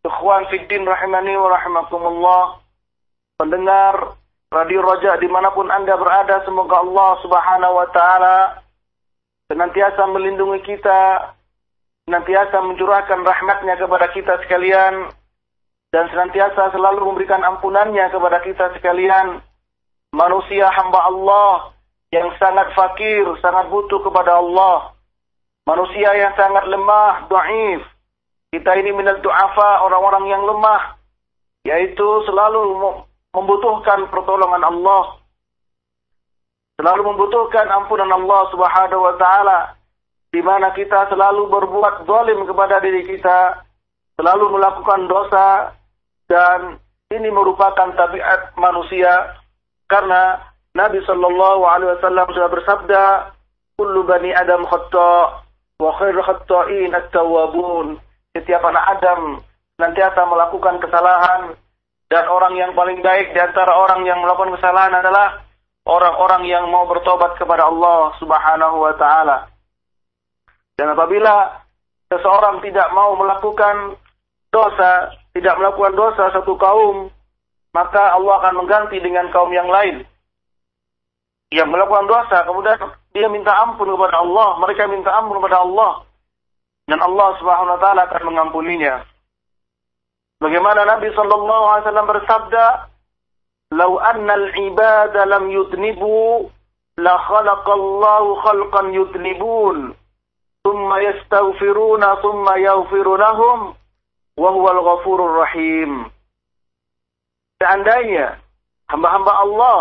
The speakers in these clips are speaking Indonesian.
Ikhwan Fiddin rahimani wa rahimakumullah. Pendengar Radio Raja di mana pun Anda berada Semoga Allah subhanahu wa ta'ala Senantiasa melindungi kita Senantiasa mencurahkan rahmatnya kepada kita sekalian Dan senantiasa selalu memberikan ampunannya kepada kita sekalian. Manusia hamba Allah Yang sangat fakir, sangat butuh kepada Allah. Manusia yang sangat lemah, do'if kita ini minal du'afa, orang-orang yang lemah. Yaitu selalu membutuhkan pertolongan Allah. Selalu membutuhkan ampunan Allah subhanahu wa ta'ala. Di mana kita selalu berbuat zalim kepada diri kita. Selalu melakukan dosa. Dan ini merupakan tabiat manusia. Karena Nabi Shallallahu Alaihi Wasallam sudah bersabda, "Kullu bani Adam khata, wa khairu khata'in at-tawwabun." Setiap anak Adam nantiasa melakukan kesalahan. Dan orang yang paling baik di antara orang yang melakukan kesalahan adalah orang-orang yang mau bertobat kepada Allah Subhanahu wa taala. Dan apabila seseorang tidak mau melakukan dosa, tidak melakukan dosa satu kaum, maka Allah akan mengganti dengan kaum yang lain. Yang melakukan dosa, kemudian dia minta ampun kepada Allah, mereka minta ampun kepada Allah dan Allah Subhanahu wa taala akan mengampuninya. Bagaimana Nabi sallallahu alaihi wasallam bersabda, "Lau anna al-ibada lam yudnibu la khalaqallahu khalqan yudnibun, thumma yastaghfiruna thumma yaghfiru lahum wa huwal ghafurur rahim." Seandainya hamba-hamba Allah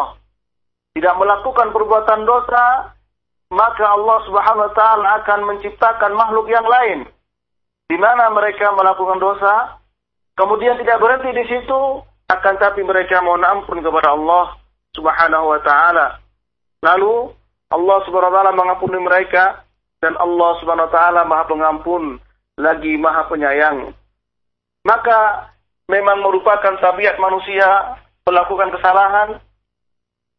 tidak melakukan perbuatan dosa, maka Allah Subhanahu wa taala akan menciptakan makhluk yang lain. Di mana mereka melakukan dosa kemudian tidak berhenti di situ akan tapi mereka mohon ampun kepada Allah Subhanahu wa taala. Lalu Allah Subhanahu wa taala mengampuni mereka dan Allah Subhanahu wa taala Maha Pengampun lagi Maha Penyayang. Maka memang merupakan tabiat manusia melakukan kesalahan.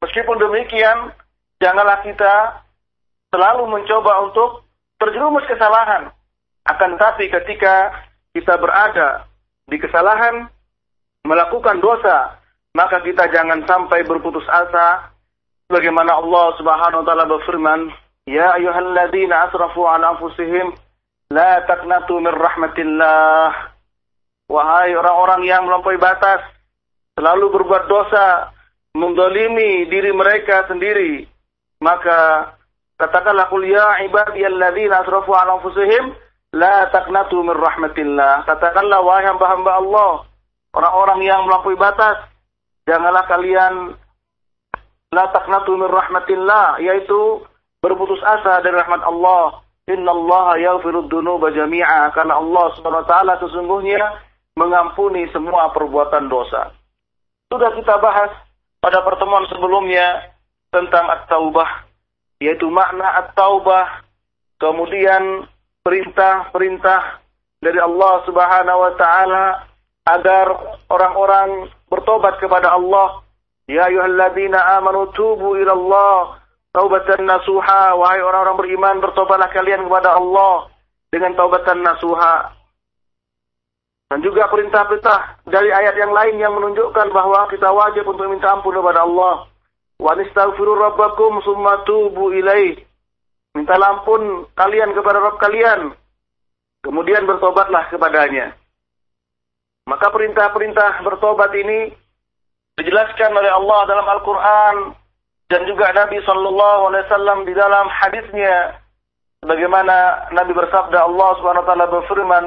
Meskipun demikian janganlah kita selalu mencoba untuk terjerumus kesalahan. Akan tetapi ketika kita berada di kesalahan, melakukan dosa, maka kita jangan sampai berputus asa. Bagaimana Allah Subhanahu wa taala berfirman, "Ya ayyuhalladzina asrafu 'ala anfusihim la taqnatu min rahmatillah." Wahai orang-orang yang melampaui batas, selalu berbuat dosa, mendolimi diri mereka sendiri, maka Katakanlah qul ya ibadiyalladzina asrafu ala anfusihim la taqnatu min rahmatillah. Katakanlah wahai hamba-hamba Allah, orang-orang yang melampaui batas, janganlah kalian la taqnatu min rahmatillah, yaitu berputus asa dari rahmat Allah. Innallaha yaghfiru dzunuba jami'a, karena Allah Subhanahu wa sesungguhnya mengampuni semua perbuatan dosa. Sudah kita bahas pada pertemuan sebelumnya tentang at-taubah yaitu makna at-taubah, kemudian perintah-perintah dari Allah Subhanahu wa taala agar orang-orang bertobat kepada Allah. Ya ayyuhalladzina amanu tubu ila Allah taubatan nasuha. Wahai orang-orang beriman, bertobatlah kalian kepada Allah dengan taubatan nasuha. Dan juga perintah-perintah dari ayat yang lain yang menunjukkan bahwa kita wajib untuk minta ampun kepada Allah. Wa nistaghfiru rabbakum summa tubu ilaih. Minta ampun kalian kepada Rabb kalian. Kemudian bertobatlah kepadanya. Maka perintah-perintah bertobat ini dijelaskan oleh Allah dalam Al-Quran dan juga Nabi Shallallahu Alaihi Wasallam di dalam hadisnya Bagaimana Nabi bersabda Allah Subhanahu wa taala berfirman,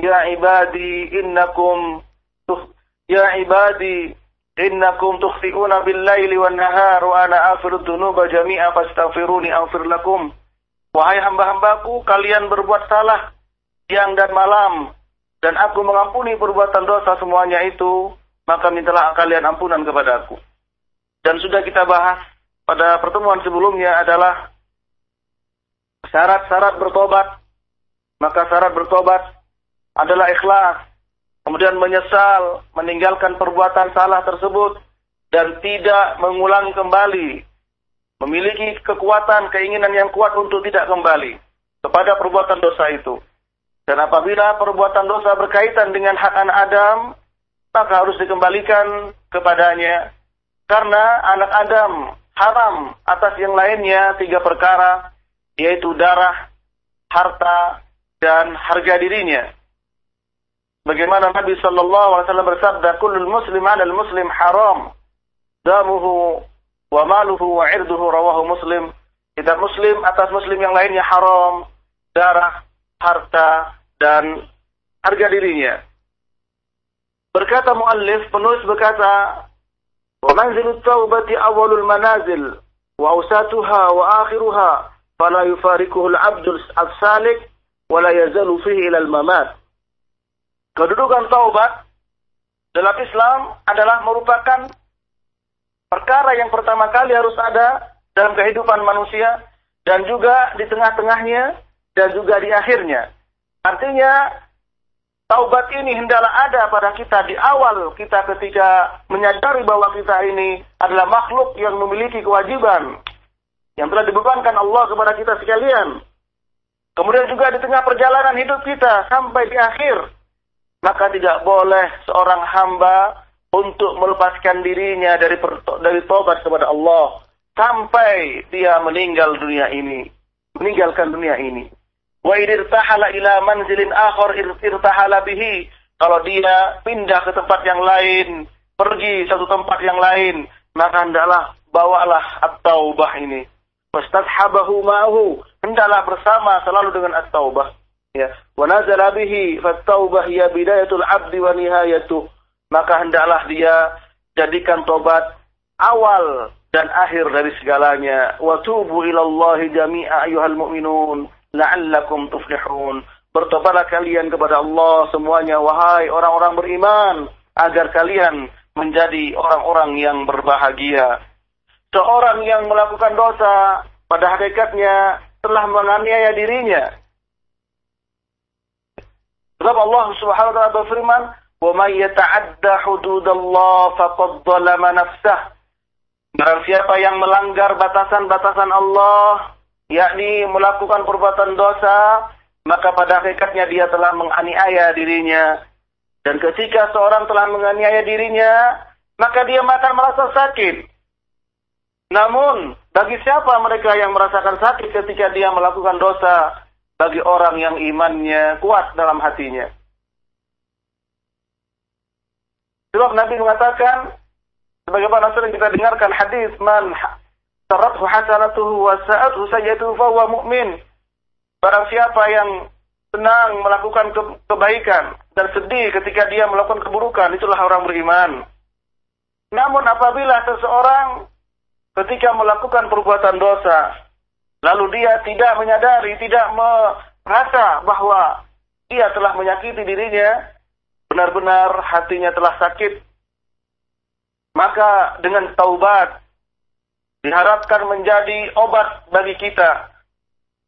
"Ya ibadi innakum tuh ya ibadi tukhfi'una bil-laili wan-nahar wa ana aghfiru dzunuba jami'a fastaghfiruni aghfir lakum." Wahai hamba-hambaku, kalian berbuat salah siang dan malam dan aku mengampuni perbuatan dosa semuanya itu, maka mintalah kalian ampunan kepadaku. Dan sudah kita bahas pada pertemuan sebelumnya adalah syarat-syarat bertobat. Maka syarat bertobat adalah ikhlas, kemudian menyesal, meninggalkan perbuatan salah tersebut, dan tidak mengulangi kembali. Memiliki kekuatan, keinginan yang kuat untuk tidak kembali kepada perbuatan dosa itu. Dan apabila perbuatan dosa berkaitan dengan hak anak Adam, maka harus dikembalikan kepadanya. Karena anak Adam haram atas yang lainnya tiga perkara yaitu darah, harta, dan harga dirinya. Bagaimana Nabi Shallallahu Alaihi Wasallam bersabda, "Kullul muslim al muslim haram, damuhu wa maluhu wa irduhu rawahu muslim." Kita muslim atas muslim yang lainnya haram, darah, harta, dan harga dirinya. Berkata muallif, penulis berkata, "Wa manzilut taubati awalul manazil, wa awsatuha wa akhiruha." fala yufariquhu al-'abdu as-salik wa la yazalu fihi ila al-mamat. Kedudukan taubat dalam Islam adalah merupakan perkara yang pertama kali harus ada dalam kehidupan manusia dan juga di tengah-tengahnya dan juga di akhirnya. Artinya taubat ini hendaklah ada pada kita di awal kita ketika menyadari bahwa kita ini adalah makhluk yang memiliki kewajiban yang telah dibebankan Allah kepada kita sekalian. Kemudian juga di tengah perjalanan hidup kita sampai di akhir, maka tidak boleh seorang hamba untuk melepaskan dirinya dari dari tobat kepada Allah sampai dia meninggal dunia ini, meninggalkan dunia ini. Wa irtahala ila manzilin akhar irtahala bihi. Kalau dia pindah ke tempat yang lain, pergi satu tempat yang lain, maka hendaklah bawalah at-taubah ini fastadhabahu ma'ahu hendaklah bersama selalu dengan at-taubah ya. Wa nazala bihi fattaubah ya bidayatul abdi wa nihayatuh maka hendaklah dia jadikan tobat awal dan akhir dari segalanya. Wa tubu ilallahi jami'a ayyuhal mu'minun la'allakum tuflihun. Bertobatlah kalian kepada Allah semuanya wahai orang-orang beriman agar kalian menjadi orang-orang yang berbahagia. Seorang yang melakukan dosa pada hakikatnya telah menganiaya dirinya. Sebab Allah Subhanahu wa taala berfirman, "Wa may yata'adda hududallah faqad dzalama nafsah." Barang siapa yang melanggar batasan-batasan Allah, yakni melakukan perbuatan dosa, maka pada hakikatnya dia telah menganiaya dirinya. Dan ketika seorang telah menganiaya dirinya, maka dia akan merasa sakit. Namun, bagi siapa mereka yang merasakan sakit ketika dia melakukan dosa? Bagi orang yang imannya kuat dalam hatinya. Sebab Nabi mengatakan, sebagaimana sering kita dengarkan hadis, man sarathu hasanatuhu wa sa'atuhu sayyatuhu fahuwa mu'min. Barang siapa yang senang melakukan kebaikan dan sedih ketika dia melakukan keburukan, itulah orang beriman. Namun apabila seseorang ketika melakukan perbuatan dosa, lalu dia tidak menyadari, tidak merasa bahwa dia telah menyakiti dirinya, benar-benar hatinya telah sakit, maka dengan taubat diharapkan menjadi obat bagi kita.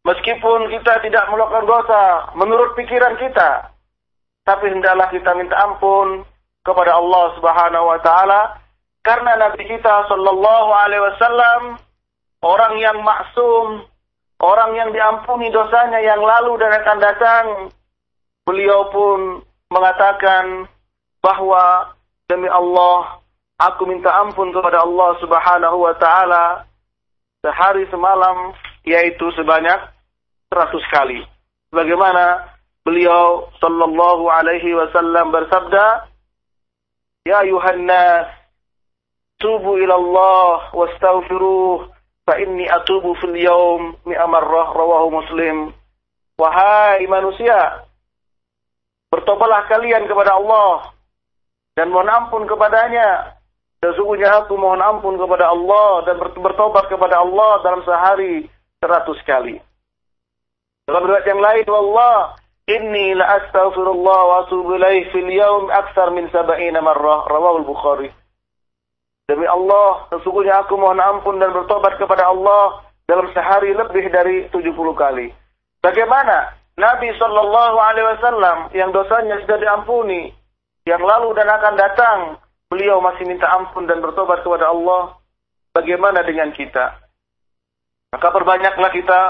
Meskipun kita tidak melakukan dosa menurut pikiran kita, tapi hendaklah kita minta ampun kepada Allah Subhanahu wa taala karena Nabi kita Shallallahu Alaihi Wasallam orang yang maksum, orang yang diampuni dosanya yang lalu dan akan datang. Beliau pun mengatakan bahwa demi Allah, aku minta ampun kepada Allah Subhanahu wa taala sehari semalam yaitu sebanyak 100 kali. Bagaimana beliau sallallahu alaihi wasallam bersabda, "Ya ayuhan nas, tubu ila Allah wastaghfiruh fa inni atubu fil yawm mi'a marrah rawahu Muslim." Wahai manusia, bertobatlah kalian kepada Allah dan mohon ampun kepadanya. Sesungguhnya aku mohon ampun kepada Allah dan bertobat kepada Allah dalam sehari seratus kali. Dalam riwayat yang lain, Wallah, Inni la astaghfirullah wa atubu ilaih fil yaum aksar min sab'ina marrah. Rawahul Bukhari. Demi Allah, sesungguhnya aku mohon ampun dan bertobat kepada Allah dalam sehari lebih dari 70 kali. Bagaimana Nabi Shallallahu Alaihi Wasallam yang dosanya sudah diampuni, yang lalu dan akan datang, beliau masih minta ampun dan bertobat kepada Allah. Bagaimana dengan kita? Maka perbanyaklah kita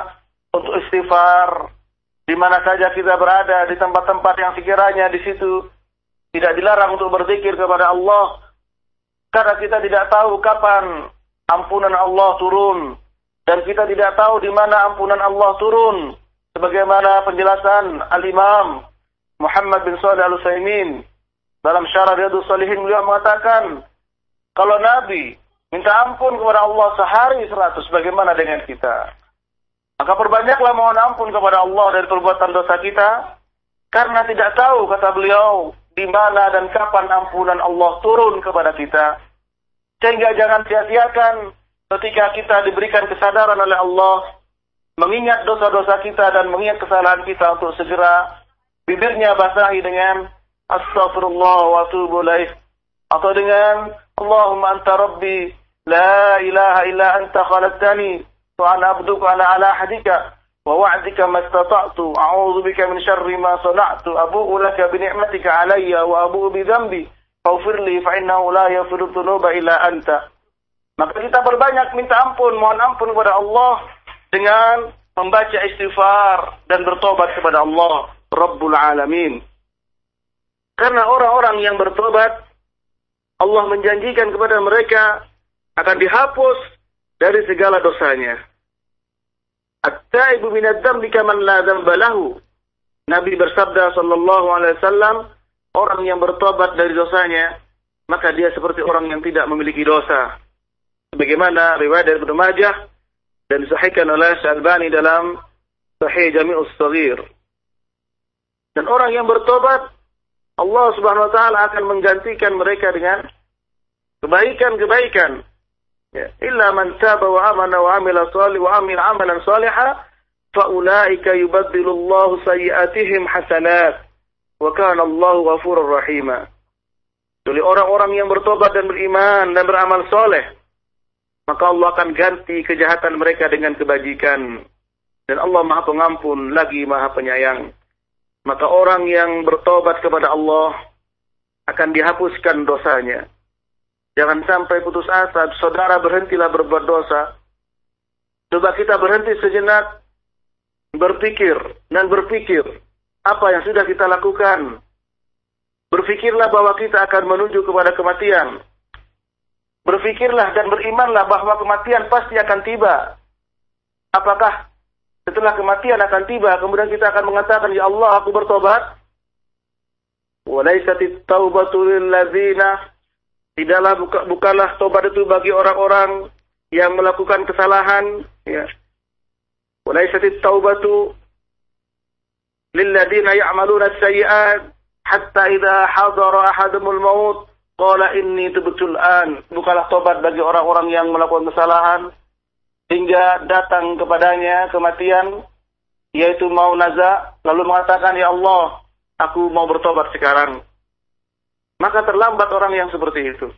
untuk istighfar, di mana saja kita berada, di tempat-tempat yang sekiranya di situ tidak dilarang untuk berzikir kepada Allah. Karena kita tidak tahu kapan ampunan Allah turun. Dan kita tidak tahu di mana ampunan Allah turun. Sebagaimana penjelasan Al-Imam Muhammad bin Salih Al-Utsaimin dalam syarah Riyadhus Salihin beliau mengatakan kalau Nabi minta ampun kepada Allah sehari seratus bagaimana dengan kita? Maka perbanyaklah mohon ampun kepada Allah dari perbuatan dosa kita. Karena tidak tahu, kata beliau, di mana dan kapan ampunan Allah turun kepada kita. Sehingga jangan sia-siakan ketika kita diberikan kesadaran oleh Allah, mengingat dosa-dosa kita dan mengingat kesalahan kita untuk segera bibirnya basahi dengan Astagfirullah wa atubu ilaih atau dengan Allahumma anta rabbi la ilaha illa anta khalaqtani wa ana abduka ana ala hadika ووعدك ما استطعت أعوذ بك من شر ما صنعت أبوء لك بنعمتك علي وأبوء بذنبي فاغفر لي فإنه لا يغفر الذنوب إلا أنت Maka kita berbanyak minta ampun, mohon ampun kepada Allah dengan membaca istighfar dan bertobat kepada Allah Rabbul Alamin. Karena orang-orang yang bertobat, Allah menjanjikan kepada mereka akan dihapus dari segala dosanya. At-taibu minad dzambi kaman la dzamba lahu. Nabi bersabda sallallahu alaihi wasallam, orang yang bertobat dari dosanya, maka dia seperti orang yang tidak memiliki dosa. Sebagaimana riwayat dari Ibnu Majah dan disahihkan oleh Syalbani dalam Sahih Jami'us Shaghir. Dan orang yang bertobat, Allah Subhanahu wa taala akan menggantikan mereka dengan kebaikan-kebaikan Ya. Illa man taba wa amana wa amila salih wa amil amalan saliha faulaika yubaddilu Allah sayyiatihim hasanat wa kana Allah ghafurur rahima. Jadi orang-orang yang bertobat dan beriman dan beramal soleh, maka Allah akan ganti kejahatan mereka dengan kebajikan. Dan Allah maha pengampun lagi maha penyayang. Maka orang yang bertobat kepada Allah akan dihapuskan dosanya. Jangan sampai putus asa, saudara berhentilah berbuat dosa. Coba kita berhenti sejenak, berpikir dan berpikir apa yang sudah kita lakukan. Berpikirlah bahwa kita akan menuju kepada kematian. Berpikirlah dan berimanlah bahwa kematian pasti akan tiba. Apakah setelah kematian akan tiba, kemudian kita akan mengatakan, Ya Allah, aku bertobat. Walaisatit taubatu lil Tidaklah buka, bukanlah tobat itu bagi orang-orang yang melakukan kesalahan. Ya. Walaisatit taubatu lilladina ya'maluna as-sayyi'at hatta idza hadara ahadumul maut qala inni tubtul an. Bukanlah tobat bagi orang-orang yang melakukan kesalahan hingga datang kepadanya kematian yaitu mau naza lalu mengatakan ya Allah aku mau bertobat sekarang maka terlambat orang yang seperti itu.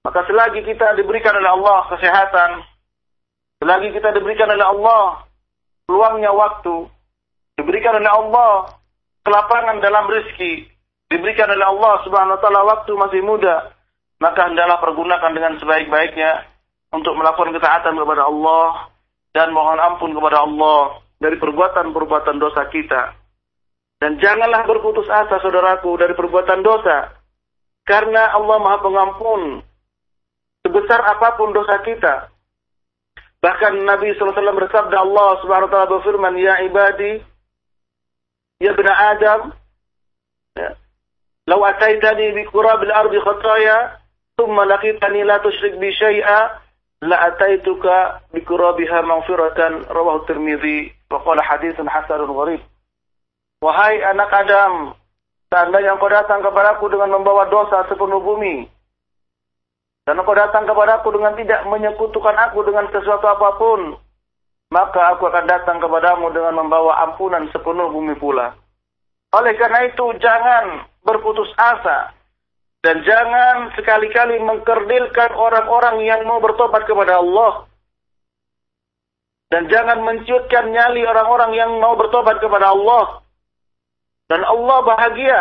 Maka selagi kita diberikan oleh Allah kesehatan, selagi kita diberikan oleh Allah peluangnya waktu, diberikan oleh Allah kelapangan dalam rezeki, diberikan oleh Allah Subhanahu wa taala waktu masih muda, maka hendaklah pergunakan dengan sebaik-baiknya untuk melakukan ketaatan kepada Allah dan mohon ampun kepada Allah dari perbuatan-perbuatan dosa kita. Dan janganlah berputus asa saudaraku dari perbuatan dosa. Karena Allah maha pengampun. Sebesar apa pun dosa kita. Bahkan Nabi SAW bersabda Allah subhanahu wa ta'ala berfirman, Ya ibadi, ya bena Adam, ya, "Lau ataitani bi qurabil ardi khataya, thumma laqitani la tusyrik bi syai'a, la ataituka bi qurabiha maghfiratan." Rawahu Tirmizi wa qala haditsun hasanun gharib. Wahai anak Adam, seandainya engkau datang kepadaku dengan membawa dosa sepenuh bumi, dan engkau datang kepadaku dengan tidak menyekutukan aku dengan sesuatu apa pun, maka aku akan datang kepadamu dengan membawa ampunan sepenuh bumi pula. Oleh karena itu, jangan berputus asa. Dan jangan sekali-kali mengkerdilkan orang-orang yang mau bertobat kepada Allah. Dan jangan menciutkan nyali orang-orang yang mau bertobat kepada Allah. Dan Allah bahagia,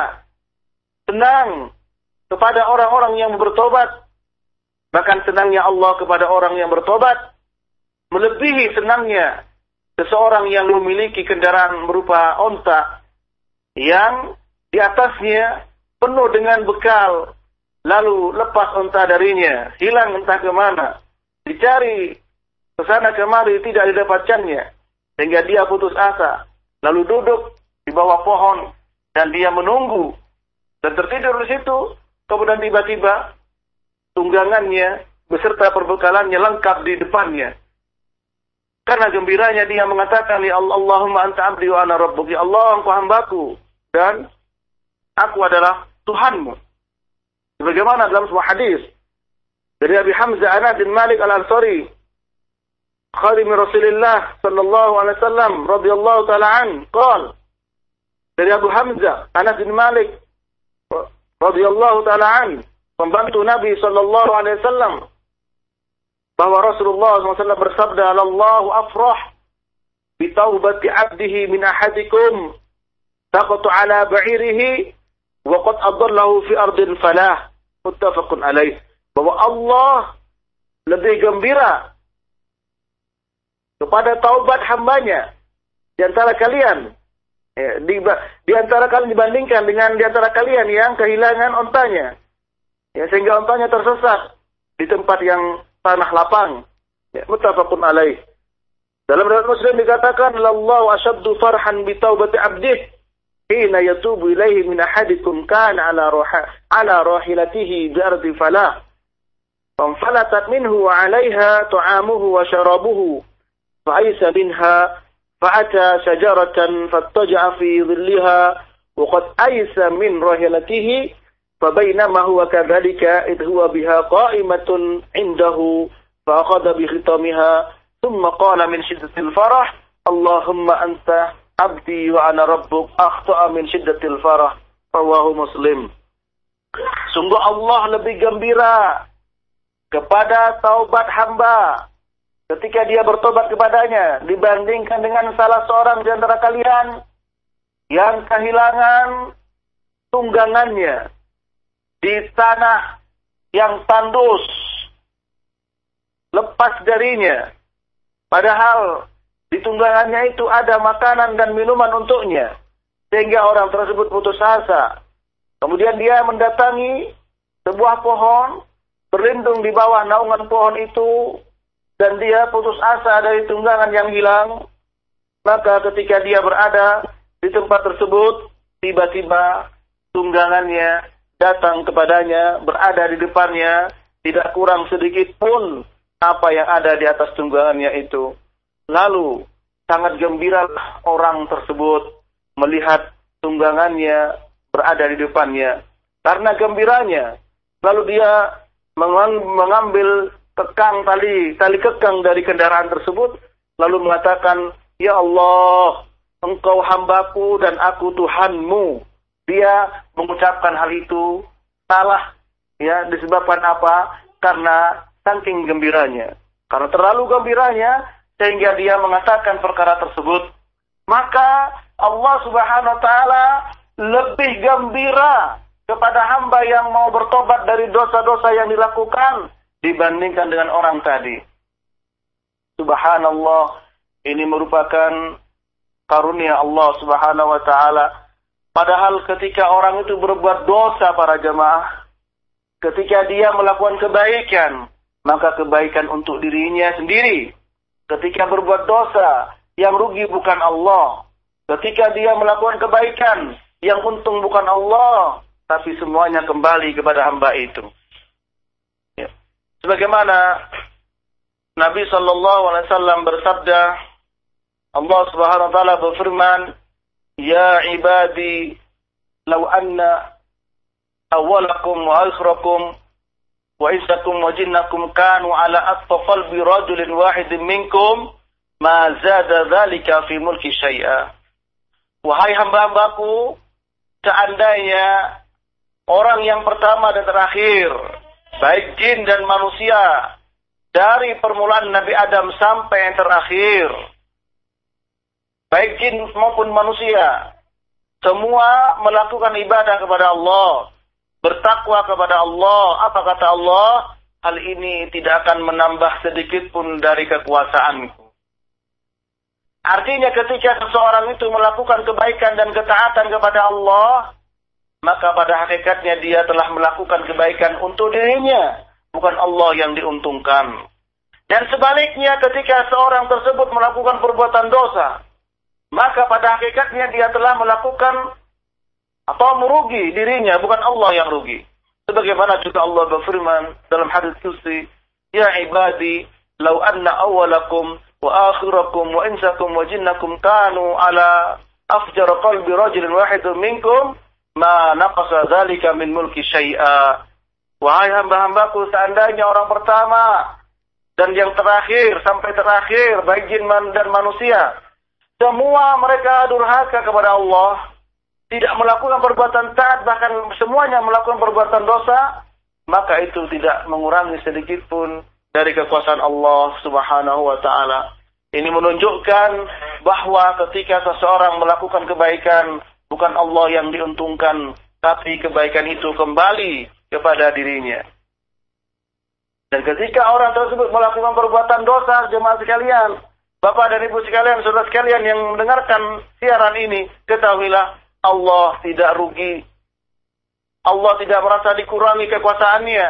senang kepada orang-orang yang bertobat. Bahkan senangnya Allah kepada orang yang bertobat melebihi senangnya seseorang yang memiliki kendaraan berupa onta yang di atasnya penuh dengan bekal lalu lepas onta darinya hilang entah ke mana dicari ke sana kemari tidak didapatkannya sehingga dia putus asa lalu duduk di bawah pohon dan dia menunggu dan tertidur di situ kemudian tiba-tiba tunggangannya beserta perbekalannya lengkap di depannya karena gembiranya dia mengatakan, Ya Allah, Allahumma anta abdi wa ana rabbuk. Ya Allah, engkau hambaku. Dan aku adalah Tuhanmu. Bagaimana dalam sebuah hadis. Dari Abi Hamzah Anas bin Malik al-Ansari. Khadim Rasulullah sallallahu alaihi wasallam radhiyallahu taala an qal dari Abu Hamzah Anas bin Malik radhiyallahu taala an pembantu Nabi sallallahu alaihi wasallam bahwa Rasulullah SAW bersabda, "Allahu afrah bi taubati 'abdihi min ahadikum taqatu 'ala ba'irihi wa qad adallahu fi ardin falah." Muttafaqun alaih. Bahwa Allah lebih gembira kepada taubat hambanya di antara kalian Ya, di, di antara kalian dibandingkan dengan di antara kalian yang kehilangan ontanya. Ya, sehingga ontanya tersesat di tempat yang tanah lapang. Ya, mutafakun alaih. Dalam riwayat Muslim dikatakan lallahu asyaddu farhan bi taubati abdih hina yatubu ilaihi min ahadikum kana ala roha ala rahilatihi bi ardi falah. Fanfalatat minhu wa 'alaiha ta'amuhu wa syarabuhu. Fa'isa minha فأتى شجرة فاتجع في ظلها وقد أيس من راحلته فبينما هو كذلك إذ هو بها قائمة عنده فأخذ بختامها ثم قال من شدة الفرح اللهم أنت عبدي وأنا ربك أخطأ من شدة الفرح رواه مسلم Sungguh Allah lebih gembira kepada taubat hamba ketika dia bertobat kepadanya dibandingkan dengan salah seorang di antara kalian yang kehilangan tunggangannya di tanah yang tandus, lepas darinya. Padahal di tunggangannya itu ada makanan dan minuman untuknya. Sehingga orang tersebut putus asa. Kemudian dia mendatangi sebuah pohon, berlindung di bawah naungan pohon itu, dan dia putus asa dari tunggangan yang hilang. Maka ketika dia berada di tempat tersebut, tiba-tiba tunggangannya datang kepadanya, berada di depannya, tidak kurang sedikit pun apa yang ada di atas tunggangannya itu. Lalu sangat gembira orang tersebut melihat tunggangannya berada di depannya. Karena gembiranya, lalu dia mengambil kekang tali tali kekang dari kendaraan tersebut, lalu mengatakan, Ya Allah, engkau hambaku dan aku Tuhanmu dia mengucapkan hal itu salah ya disebabkan apa? Karena saking gembiranya. Karena terlalu gembiranya sehingga dia mengatakan perkara tersebut, maka Allah Subhanahu wa taala lebih gembira kepada hamba yang mau bertobat dari dosa-dosa yang dilakukan dibandingkan dengan orang tadi. Subhanallah, ini merupakan karunia Allah Subhanahu wa taala Padahal ketika orang itu berbuat dosa para jemaah, ketika dia melakukan kebaikan, maka kebaikan untuk dirinya sendiri. Ketika berbuat dosa, yang rugi bukan Allah, Ketika dia melakukan kebaikan, yang untung bukan Allah, tapi semuanya kembali kepada hamba itu. Sebagaimana Nabi Shallallahu Alaihi Wasallam bersabda, Allah Subhanahu Wa Taala berfirman, Ya ibadi, lau anna awalakum wa akhirakum wa isakum wa jinnakum kanu ala atfa qalbi rajulin wahidin minkum ma zada dhalika fi mulki syai'a. Wahai hamba-hambaku, seandainya orang yang pertama dan terakhir, baik jin dan manusia, dari permulaan Nabi Adam sampai yang terakhir, baik jin maupun manusia, semua melakukan ibadah kepada Allah, bertakwa kepada Allah. Apa kata Allah? Hal ini tidak akan menambah sedikit pun dari kekuasaanku. Artinya ketika seseorang itu melakukan kebaikan dan ketaatan kepada Allah, maka pada hakikatnya dia telah melakukan kebaikan untuk dirinya, bukan Allah yang diuntungkan. Dan sebaliknya ketika seorang tersebut melakukan perbuatan dosa, maka pada hakikatnya dia telah melakukan atau merugi dirinya, bukan Allah yang rugi. Sebagaimana juga Allah berfirman dalam hadis kursi, "Ya ibadi, lau anna awalakum wa akhirakum wa insakum wa jinnakum kanu ala afjar qalbi rajulin wahidun minkum, ma naqasa dzalika min mulki syai'a. Wahai hamba-hambaku, seandainya orang pertama dan yang terakhir sampai terakhir baik jin dan manusia semua mereka durhaka kepada Allah, tidak melakukan perbuatan taat bahkan semuanya melakukan perbuatan dosa, maka itu tidak mengurangi sedikit pun dari kekuasaan Allah Subhanahu wa taala. Ini menunjukkan bahwa ketika seseorang melakukan kebaikan, bukan Allah yang diuntungkan, tapi kebaikan itu kembali kepada dirinya. Dan ketika orang tersebut melakukan perbuatan dosa, jemaah sekalian, Bapak dan Ibu sekalian, saudara sekalian yang mendengarkan siaran ini, ketahuilah Allah tidak rugi. Allah tidak merasa dikurangi kekuasaannya.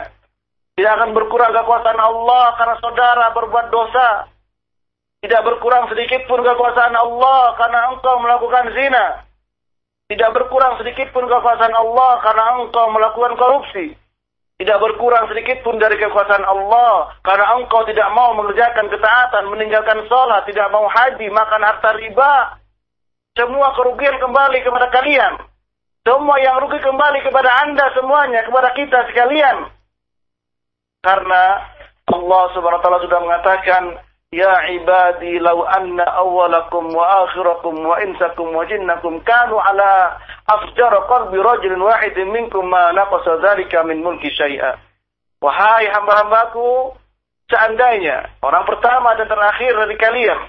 Tidak akan berkurang kekuasaan Allah karena saudara berbuat dosa. Tidak berkurang sedikit pun kekuasaan Allah karena engkau melakukan zina. Tidak berkurang sedikit pun kekuasaan Allah karena engkau melakukan korupsi. Tidak berkurang sedikit pun dari kekuasaan Allah karena engkau tidak mau mengerjakan ketaatan, meninggalkan sholat, tidak mau haji, makan harta riba. Semua kerugian kembali kepada kalian. Semua yang rugi kembali kepada anda semuanya, kepada kita sekalian. Karena Allah subhanahu wa ta'ala sudah mengatakan, Anna awalakum wa akhirakum wa insakum wa jinnakum kanu ala afjar qalbi rajulin wahidin minkum ma naqasa dhalika min mulki syai'a. Wahai hamba-hambaku, seandainya orang pertama dan terakhir dari kalian,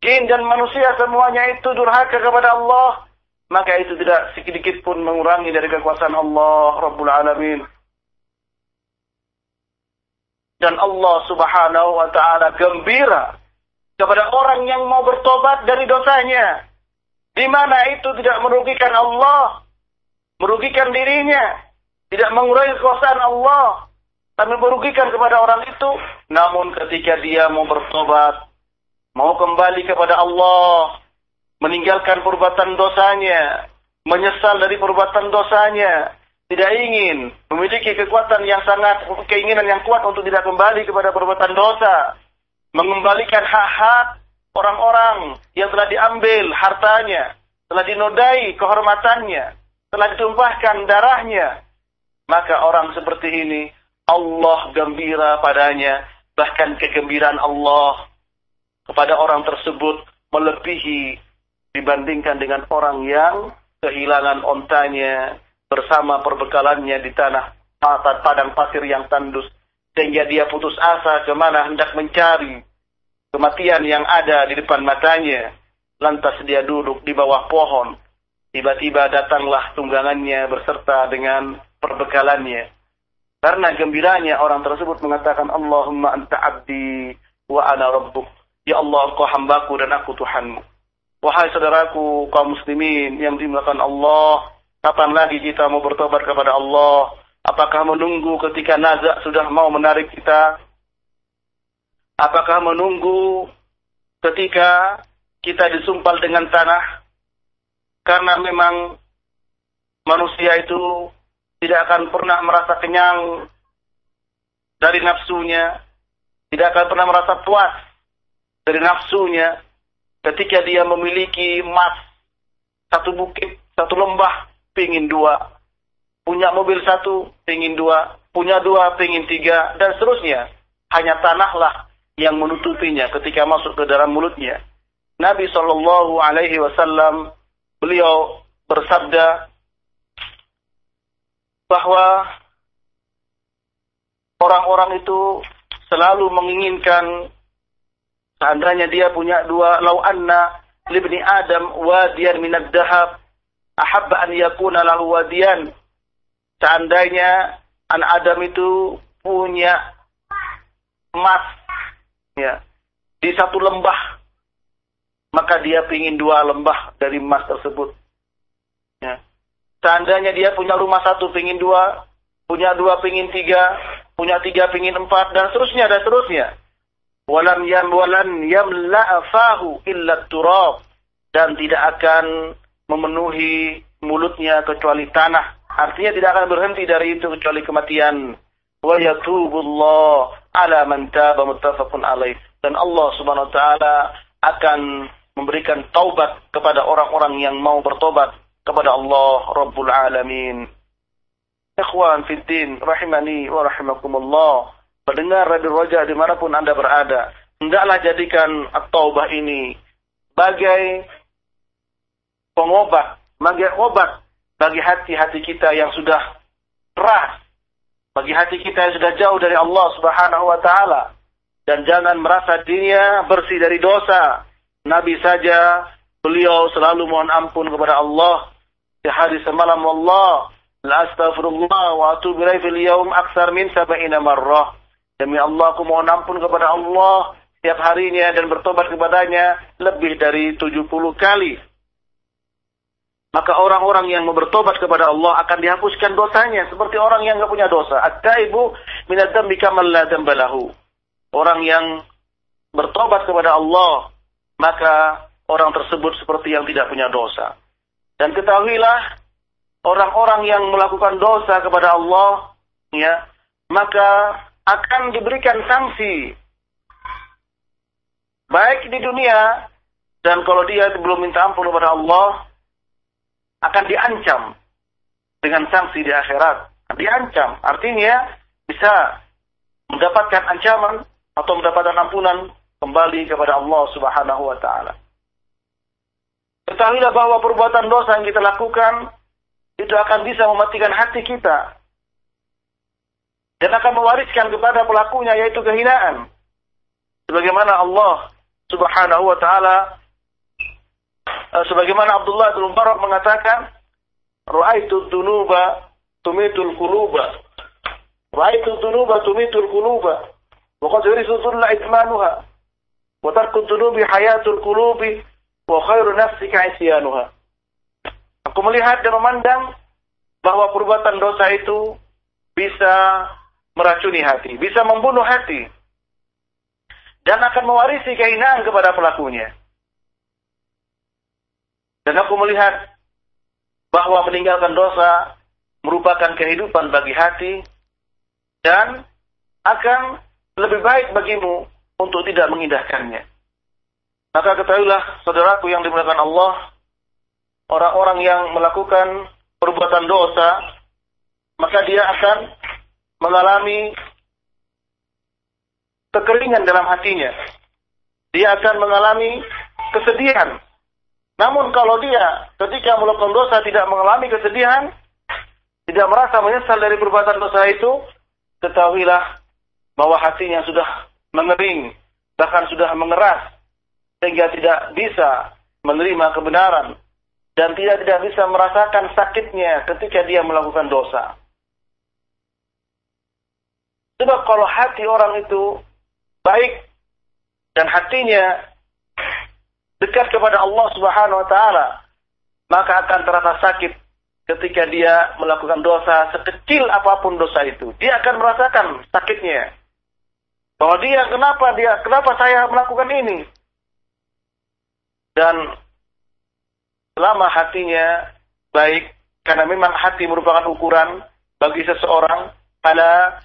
jin dan manusia semuanya itu durhaka kepada Allah, maka itu tidak sedikit pun mengurangi dari kekuasaan Allah Rabbul Alamin. Dan Allah subhanahu wa ta'ala gembira kepada orang yang mau bertobat dari dosanya. Di mana itu tidak merugikan Allah, merugikan dirinya, tidak mengurangi kekuasaan Allah, tapi merugikan kepada orang itu. Namun ketika dia mau bertobat, mau kembali kepada Allah, meninggalkan perbuatan dosanya, menyesal dari perbuatan dosanya, tidak ingin memiliki kekuatan yang sangat keinginan yang kuat untuk tidak kembali kepada perbuatan dosa, mengembalikan hak-hak orang-orang yang telah diambil hartanya, telah dinodai kehormatannya, telah ditumpahkan darahnya, maka orang seperti ini Allah gembira padanya, bahkan kegembiraan Allah kepada orang tersebut melebihi dibandingkan dengan orang yang kehilangan ontanya, bersama perbekalannya di tanah padang pasir yang tandus sehingga dia putus asa ke mana hendak mencari kematian yang ada di depan matanya. Lantas dia duduk di bawah pohon. Tiba-tiba datanglah tunggangannya berserta dengan perbekalannya. Karena gembiranya orang tersebut mengatakan Allahumma anta abdi wa ana rabbuk. Ya Allah engkau hambaku dan aku Tuhanmu. Wahai saudaraku kaum muslimin yang dimuliakan Allah Kapan lagi kita mau bertobat kepada Allah? Apakah menunggu ketika nazak sudah mau menarik kita? Apakah menunggu ketika kita disumpal dengan tanah? karena memang manusia itu tidak akan pernah merasa kenyang dari nafsunya, tidak akan pernah merasa puas dari nafsunya ketika dia memiliki emas satu bukit, satu lembah, pingin dua, punya mobil satu, pingin dua, punya dua, pingin tiga, dan seterusnya. Hanya tanahlah yang menutupinya ketika masuk ke dalam mulutnya. Nabi Shallallahu Alaihi Wasallam beliau bersabda bahwa orang-orang itu selalu menginginkan seandainya dia punya dua lau anna libni adam wadiyan minad dahab ahabba an yakuna lahu wadiyan seandainya an adam itu punya emas ya di satu lembah maka dia ingin dua lembah dari emas tersebut ya Seandainya dia punya rumah satu, pingin dua, punya dua, pingin tiga, punya tiga, pingin empat, dan seterusnya, dan seterusnya. Walam yam walan yamla'afahu illa turab. Dan tidak akan memenuhi mulutnya kecuali tanah. Artinya tidak akan berhenti dari itu kecuali kematian. Wa yatubullah ala man taba muttafaqun alaih. Dan Allah subhanahu wa ta'ala akan memberikan taubat kepada orang-orang yang mau bertobat kepada Allah Rabbul Alamin. Ikhwan Fiddin, rahimani wa rahimakumullah. Pendengar Radio Roja di mana pun Anda berada. Hendaklah jadikan at-taubah ini sebagai pengobat, sebagai obat bagi hati-hati kita yang sudah keras, bagi hati kita yang sudah jauh dari Allah Subhanahu wa taala dan jangan merasa dirinya bersih dari dosa. Nabi saja Beliau selalu mohon ampun kepada Allah. Di hari semalam Allah, la astaghfirullah wa atubu ilaihi fil yaum aksar min sab'ina marrah. Demi Allah aku mohon ampun kepada Allah setiap harinya dan bertobat kepadanya lebih dari 70 kali. Maka orang-orang yang mau bertobat kepada Allah akan dihapuskan dosanya seperti orang yang enggak punya dosa. At-taibu minad dzambi kamal la. Orang yang bertobat kepada Allah, maka orang tersebut seperti yang tidak punya dosa. Dan ketahuilah orang-orang yang melakukan dosa kepada Allah, ya, maka akan diberikan sanksi baik di dunia dan kalau dia belum minta ampun kepada Allah akan diancam dengan sanksi di akhirat. Diancam, artinya bisa mendapatkan ancaman atau mendapatkan ampunan kembali kepada Allah Subhanahu wa taala. Ketahuilah bahwa perbuatan dosa yang kita lakukan itu akan bisa mematikan hati kita dan akan mewariskan kepada pelakunya yaitu kehinaan. Sebagaimana Allah Subhanahu wa taala sebagaimana Abdullah bin Mubarak mengatakan, "Ra'aitu dzunuba tumitul quluba." Ra'aitu dzunuba tumitul quluba. Wa qad yurisu dhulla itmanuha. Wa tarku dzunubi hayatul qulubi wa khairu nafsika isyanuha. Aku melihat dan memandang bahwa perbuatan dosa itu bisa meracuni hati, bisa membunuh hati, dan akan mewarisi kehinaan kepada pelakunya. Dan aku melihat bahwa meninggalkan dosa merupakan kehidupan bagi hati dan akan lebih baik bagimu untuk tidak mengindahkannya. Maka ketahuilah saudaraku yang dimuliakan Allah, orang-orang yang melakukan perbuatan dosa, maka dia akan mengalami kekeringan dalam hatinya. Dia akan mengalami kesedihan. Namun kalau dia ketika melakukan dosa tidak mengalami kesedihan, tidak merasa menyesal dari perbuatan dosa itu, ketahuilah bahwa hatinya sudah mengering, bahkan sudah mengeras, sehingga tidak bisa menerima kebenaran dan tidak tidak bisa merasakan sakitnya ketika dia melakukan dosa. Sebab kalau hati orang itu baik dan hatinya dekat kepada Allah Subhanahu wa taala, maka akan terasa sakit ketika dia melakukan dosa sekecil apa pun dosa itu. Dia akan merasakan sakitnya. Bahwa dia kenapa dia kenapa saya melakukan ini? Dan selama hatinya baik karena memang hati merupakan ukuran bagi seseorang ala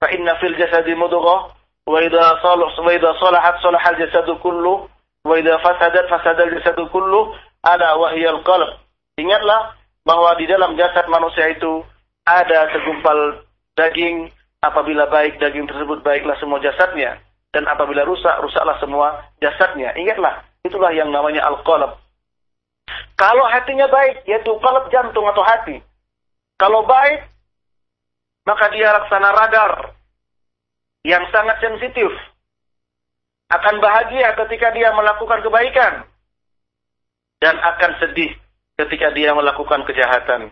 fa inna fil jasadi mudghah wa idza salah wa idza salahat salaha al jasadu kullu wa idza fasadat fasada al jasadu kullu ala wa hiya al qalb. Ingatlah bahwa di dalam jasad manusia itu ada segumpal daging. Apabila baik daging tersebut baiklah semua jasadnya. Dan apabila rusak rusaklah semua jasadnya. Ingatlah itulah yang namanya al-qalb. Kalau hatinya baik, yaitu kalap jantung atau hati. Kalau baik, maka dia laksana radar yang sangat sensitif. Akan bahagia ketika dia melakukan kebaikan. Dan akan sedih ketika dia melakukan kejahatan.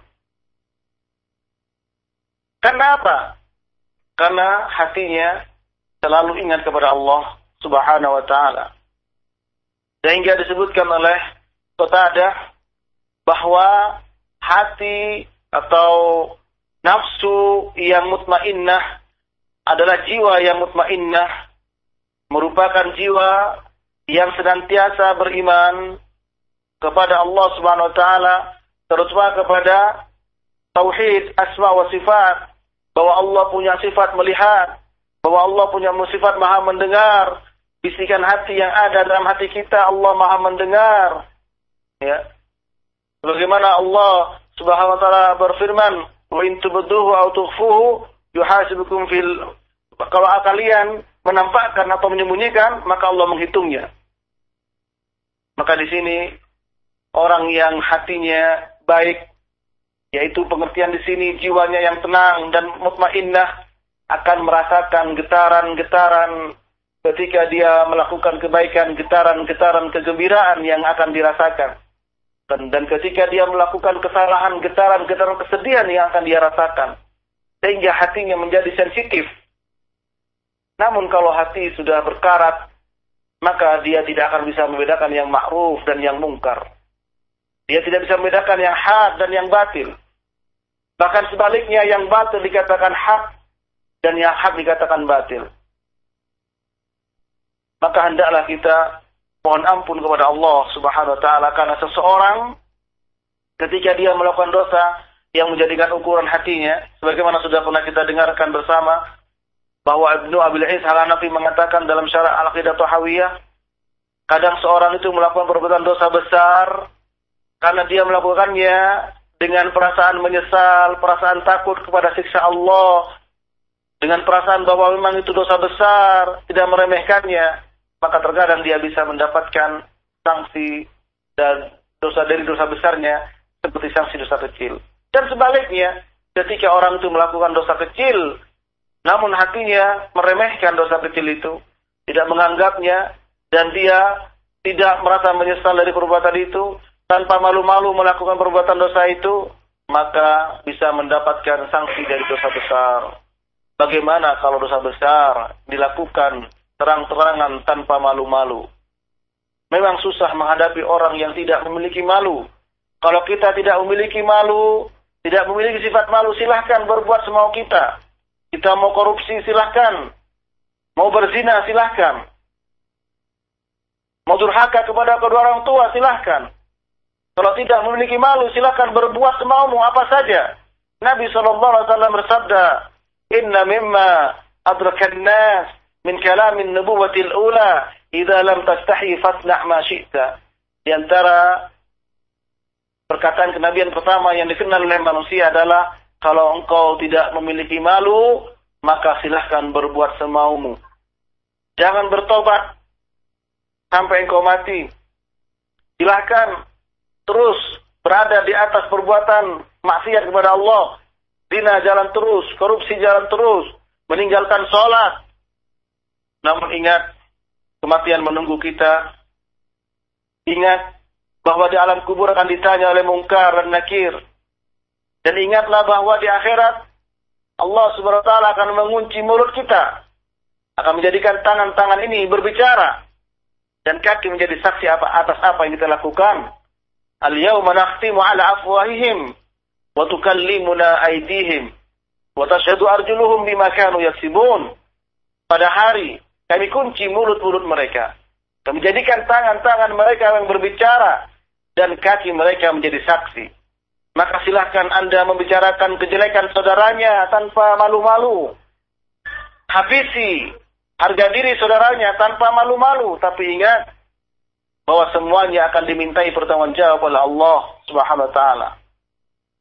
Karena apa? Karena hatinya selalu ingat kepada Allah subhanahu wa ta'ala. Sehingga disebutkan oleh Qatadah bahwa hati atau nafsu yang mutmainnah adalah jiwa yang mutmainnah merupakan jiwa yang senantiasa beriman kepada Allah Subhanahu wa taala terutama kepada tauhid asma wa sifat bahwa Allah punya sifat melihat bahwa Allah punya sifat maha mendengar bisikan hati yang ada dalam hati kita Allah maha mendengar. Ya. Bagaimana Allah Subhanahu wa taala berfirman, "Wa in tubduhu aw tukhfuhu yuhasibukum fil" Kalau kalian menampakkan atau menyembunyikan, maka Allah menghitungnya. Maka di sini orang yang hatinya baik yaitu pengertian di sini jiwanya yang tenang dan mutmainnah akan merasakan getaran-getaran ketika dia melakukan kebaikan, getaran-getaran kegembiraan yang akan dirasakan. Dan, ketika dia melakukan kesalahan, getaran-getaran kesedihan yang akan dia rasakan. Sehingga hatinya menjadi sensitif. Namun kalau hati sudah berkarat, maka dia tidak akan bisa membedakan yang ma'ruf dan yang mungkar. Dia tidak bisa membedakan yang hak dan yang batil. Bahkan sebaliknya yang batil dikatakan hak dan yang hak dikatakan batil. Maka hendaklah kita mohon ampun kepada Allah Subhanahu wa taala karena seseorang ketika dia melakukan dosa yang menjadikan ukuran hatinya sebagaimana sudah pernah kita dengarkan bersama bahwa Ibnu Abil Is Hanafi mengatakan dalam syarah Al-Aqidah kadang seorang itu melakukan perbuatan dosa besar karena dia melakukannya dengan perasaan menyesal, perasaan takut kepada siksa Allah, dengan perasaan bahwa memang itu dosa besar, tidak meremehkannya maka terkadang dia bisa mendapatkan sanksi dan dosa dari dosa besarnya seperti sanksi dosa kecil. Dan sebaliknya, ketika orang itu melakukan dosa kecil, namun hatinya meremehkan dosa kecil itu, tidak menganggapnya, dan dia tidak merasa menyesal dari perbuatan itu, tanpa malu-malu melakukan perbuatan dosa itu, maka bisa mendapatkan sanksi dari dosa besar. Bagaimana kalau dosa besar dilakukan terang-terangan tanpa malu-malu. Memang susah menghadapi orang yang tidak memiliki malu. Kalau kita tidak memiliki malu, tidak memiliki sifat malu, silahkan berbuat semau kita. Kita mau korupsi, silahkan. Mau berzina, silahkan. Mau durhaka kepada kedua orang tua, silahkan. Kalau tidak memiliki malu, silahkan berbuat semaumu apa saja. Nabi SAW bersabda, Inna mimma adrakan nas min kalamin nubuwatil ula idza lam tastahi fasna' ma syi'ta. Di antara perkataan kenabian pertama yang dikenal oleh manusia adalah kalau engkau tidak memiliki malu, maka silahkan berbuat semaumu. Jangan bertobat sampai engkau mati. Silahkan terus berada di atas perbuatan maksiat kepada Allah. Zina jalan terus, korupsi jalan terus, meninggalkan sholat, namun ingat, kematian menunggu kita. Ingat bahwa di alam kubur akan ditanya oleh mungkar dan nakir. Dan ingatlah bahwa di akhirat Allah subhanahu wa ta'ala akan mengunci mulut kita. Akan menjadikan tangan-tangan ini berbicara. Dan kaki menjadi saksi apa atas apa yang kita lakukan. Al-yawma nakhtimu ala afwahihim. Wa tukallimuna aydihim. Wa tashhadu arjuluhum bima kanu yaksibun. Pada hari kami kunci mulut-mulut mereka. Kami jadikan tangan-tangan mereka yang berbicara. dan kaki mereka menjadi saksi. Maka silahkan Anda membicarakan kejelekan saudaranya tanpa malu-malu. Habisi harga diri saudaranya tanpa malu-malu. Tapi ingat bahwa semuanya akan dimintai pertanggungjawab oleh Allah Subhanahu wa taala.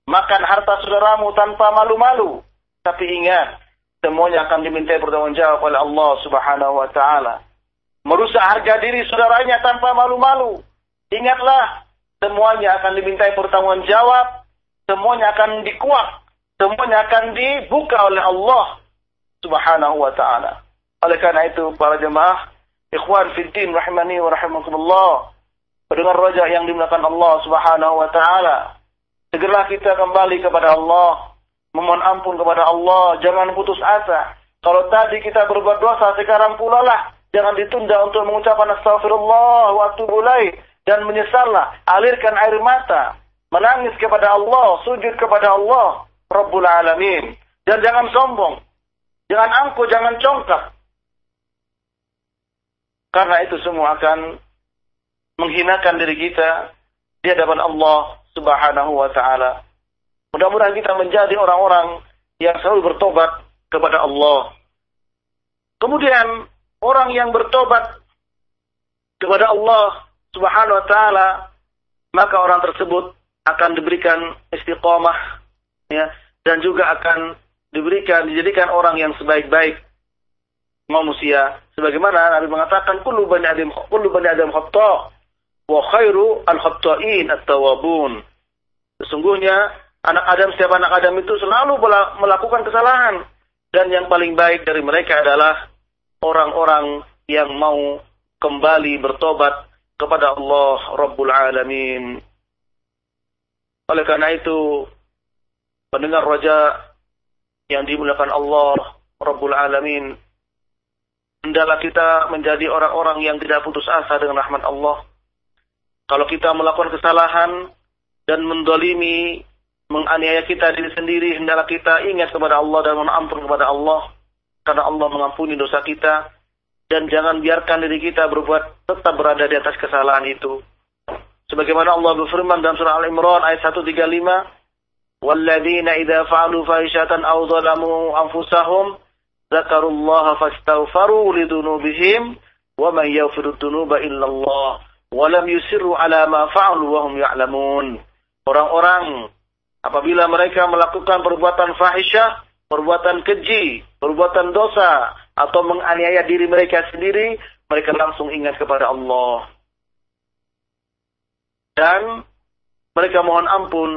Makan harta saudaramu tanpa malu-malu. Tapi ingat, semuanya akan dimintai pertanggungjawab oleh Allah Subhanahu wa taala. Merusak harga diri saudaranya tanpa malu-malu. Ingatlah, semuanya akan dimintai pertanggungjawab semuanya akan dikuak, semuanya akan dibuka oleh Allah Subhanahu wa taala. Oleh karena itu para jemaah, ikhwan fiddin rahimani wa rahimakumullah, pendengar raja yang dimuliakan Allah Subhanahu wa taala, segeralah kita kembali kepada Allah, memohon ampun kepada Allah, jangan putus asa. Kalau tadi kita berbuat dosa, sekarang pula lah jangan ditunda untuk mengucapkan astagfirullah wa atubu dan menyesallah, alirkan air mata, menangis kepada Allah, sujud kepada Allah, Rabbul Alamin. Dan jangan sombong. Jangan angkuh, jangan congkak. Karena itu semua akan menghinakan diri kita di hadapan Allah Subhanahu wa taala. Mudah-mudahan kita menjadi orang-orang yang selalu bertobat kepada Allah. Kemudian orang yang bertobat kepada Allah Subhanahu wa taala, maka orang tersebut akan diberikan istiqomah ya dan juga akan diberikan dijadikan orang yang sebaik-baik manusia. Sebagaimana Nabi mengatakan kullu bani adam kullu bani adam khata wa khairu al khata'in at-tawwabun. Sesungguhnya anak Adam setiap anak Adam itu selalu melakukan kesalahan. Dan yang paling baik dari mereka adalah orang-orang yang mau kembali bertobat kepada Allah Rabbul Alamin oleh karena itu, pendengar roja yang dimuliakan Allah Rabbul Alamin, hendaklah kita menjadi orang-orang yang tidak putus asa dengan rahmat Allah. Kalau kita melakukan kesalahan dan mendolimi, menganiaya kita diri sendiri, hendaklah kita ingat kepada Allah dan mohon ampun kepada Allah. Karena Allah mengampuni dosa kita. Dan jangan biarkan diri kita berbuat tetap berada di atas kesalahan itu. Sebagaimana Allah berfirman dalam surah Al-Imran ayat 135, "Walladzina idza fa'alu fahishatan aw zalamu anfusahum dzakarullaha fastaghfaru lidunubihim wa man yaghfiru dzunuba illallah wa lam yusirru ala ma fa'alu wa hum ya'lamun." Orang-orang apabila mereka melakukan perbuatan fahisyah, perbuatan keji, perbuatan dosa atau menganiaya diri mereka sendiri, mereka langsung ingat kepada Allah dan mereka mohon ampun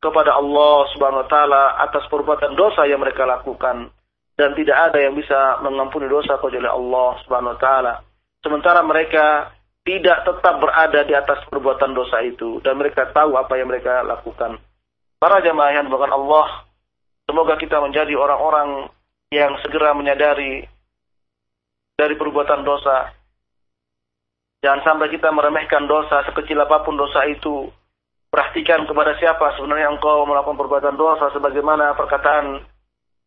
kepada Allah Subhanahu wa taala atas perbuatan dosa yang mereka lakukan dan tidak ada yang bisa mengampuni dosa kecuali Allah Subhanahu wa taala. Sementara mereka tidak tetap berada di atas perbuatan dosa itu dan mereka tahu apa yang mereka lakukan. Para jamaah yang bukan Allah, semoga kita menjadi orang-orang yang segera menyadari dari perbuatan dosa Jangan sampai kita meremehkan dosa sekecil apa pun dosa itu. Perhatikan kepada siapa sebenarnya engkau melakukan perbuatan dosa sebagaimana perkataan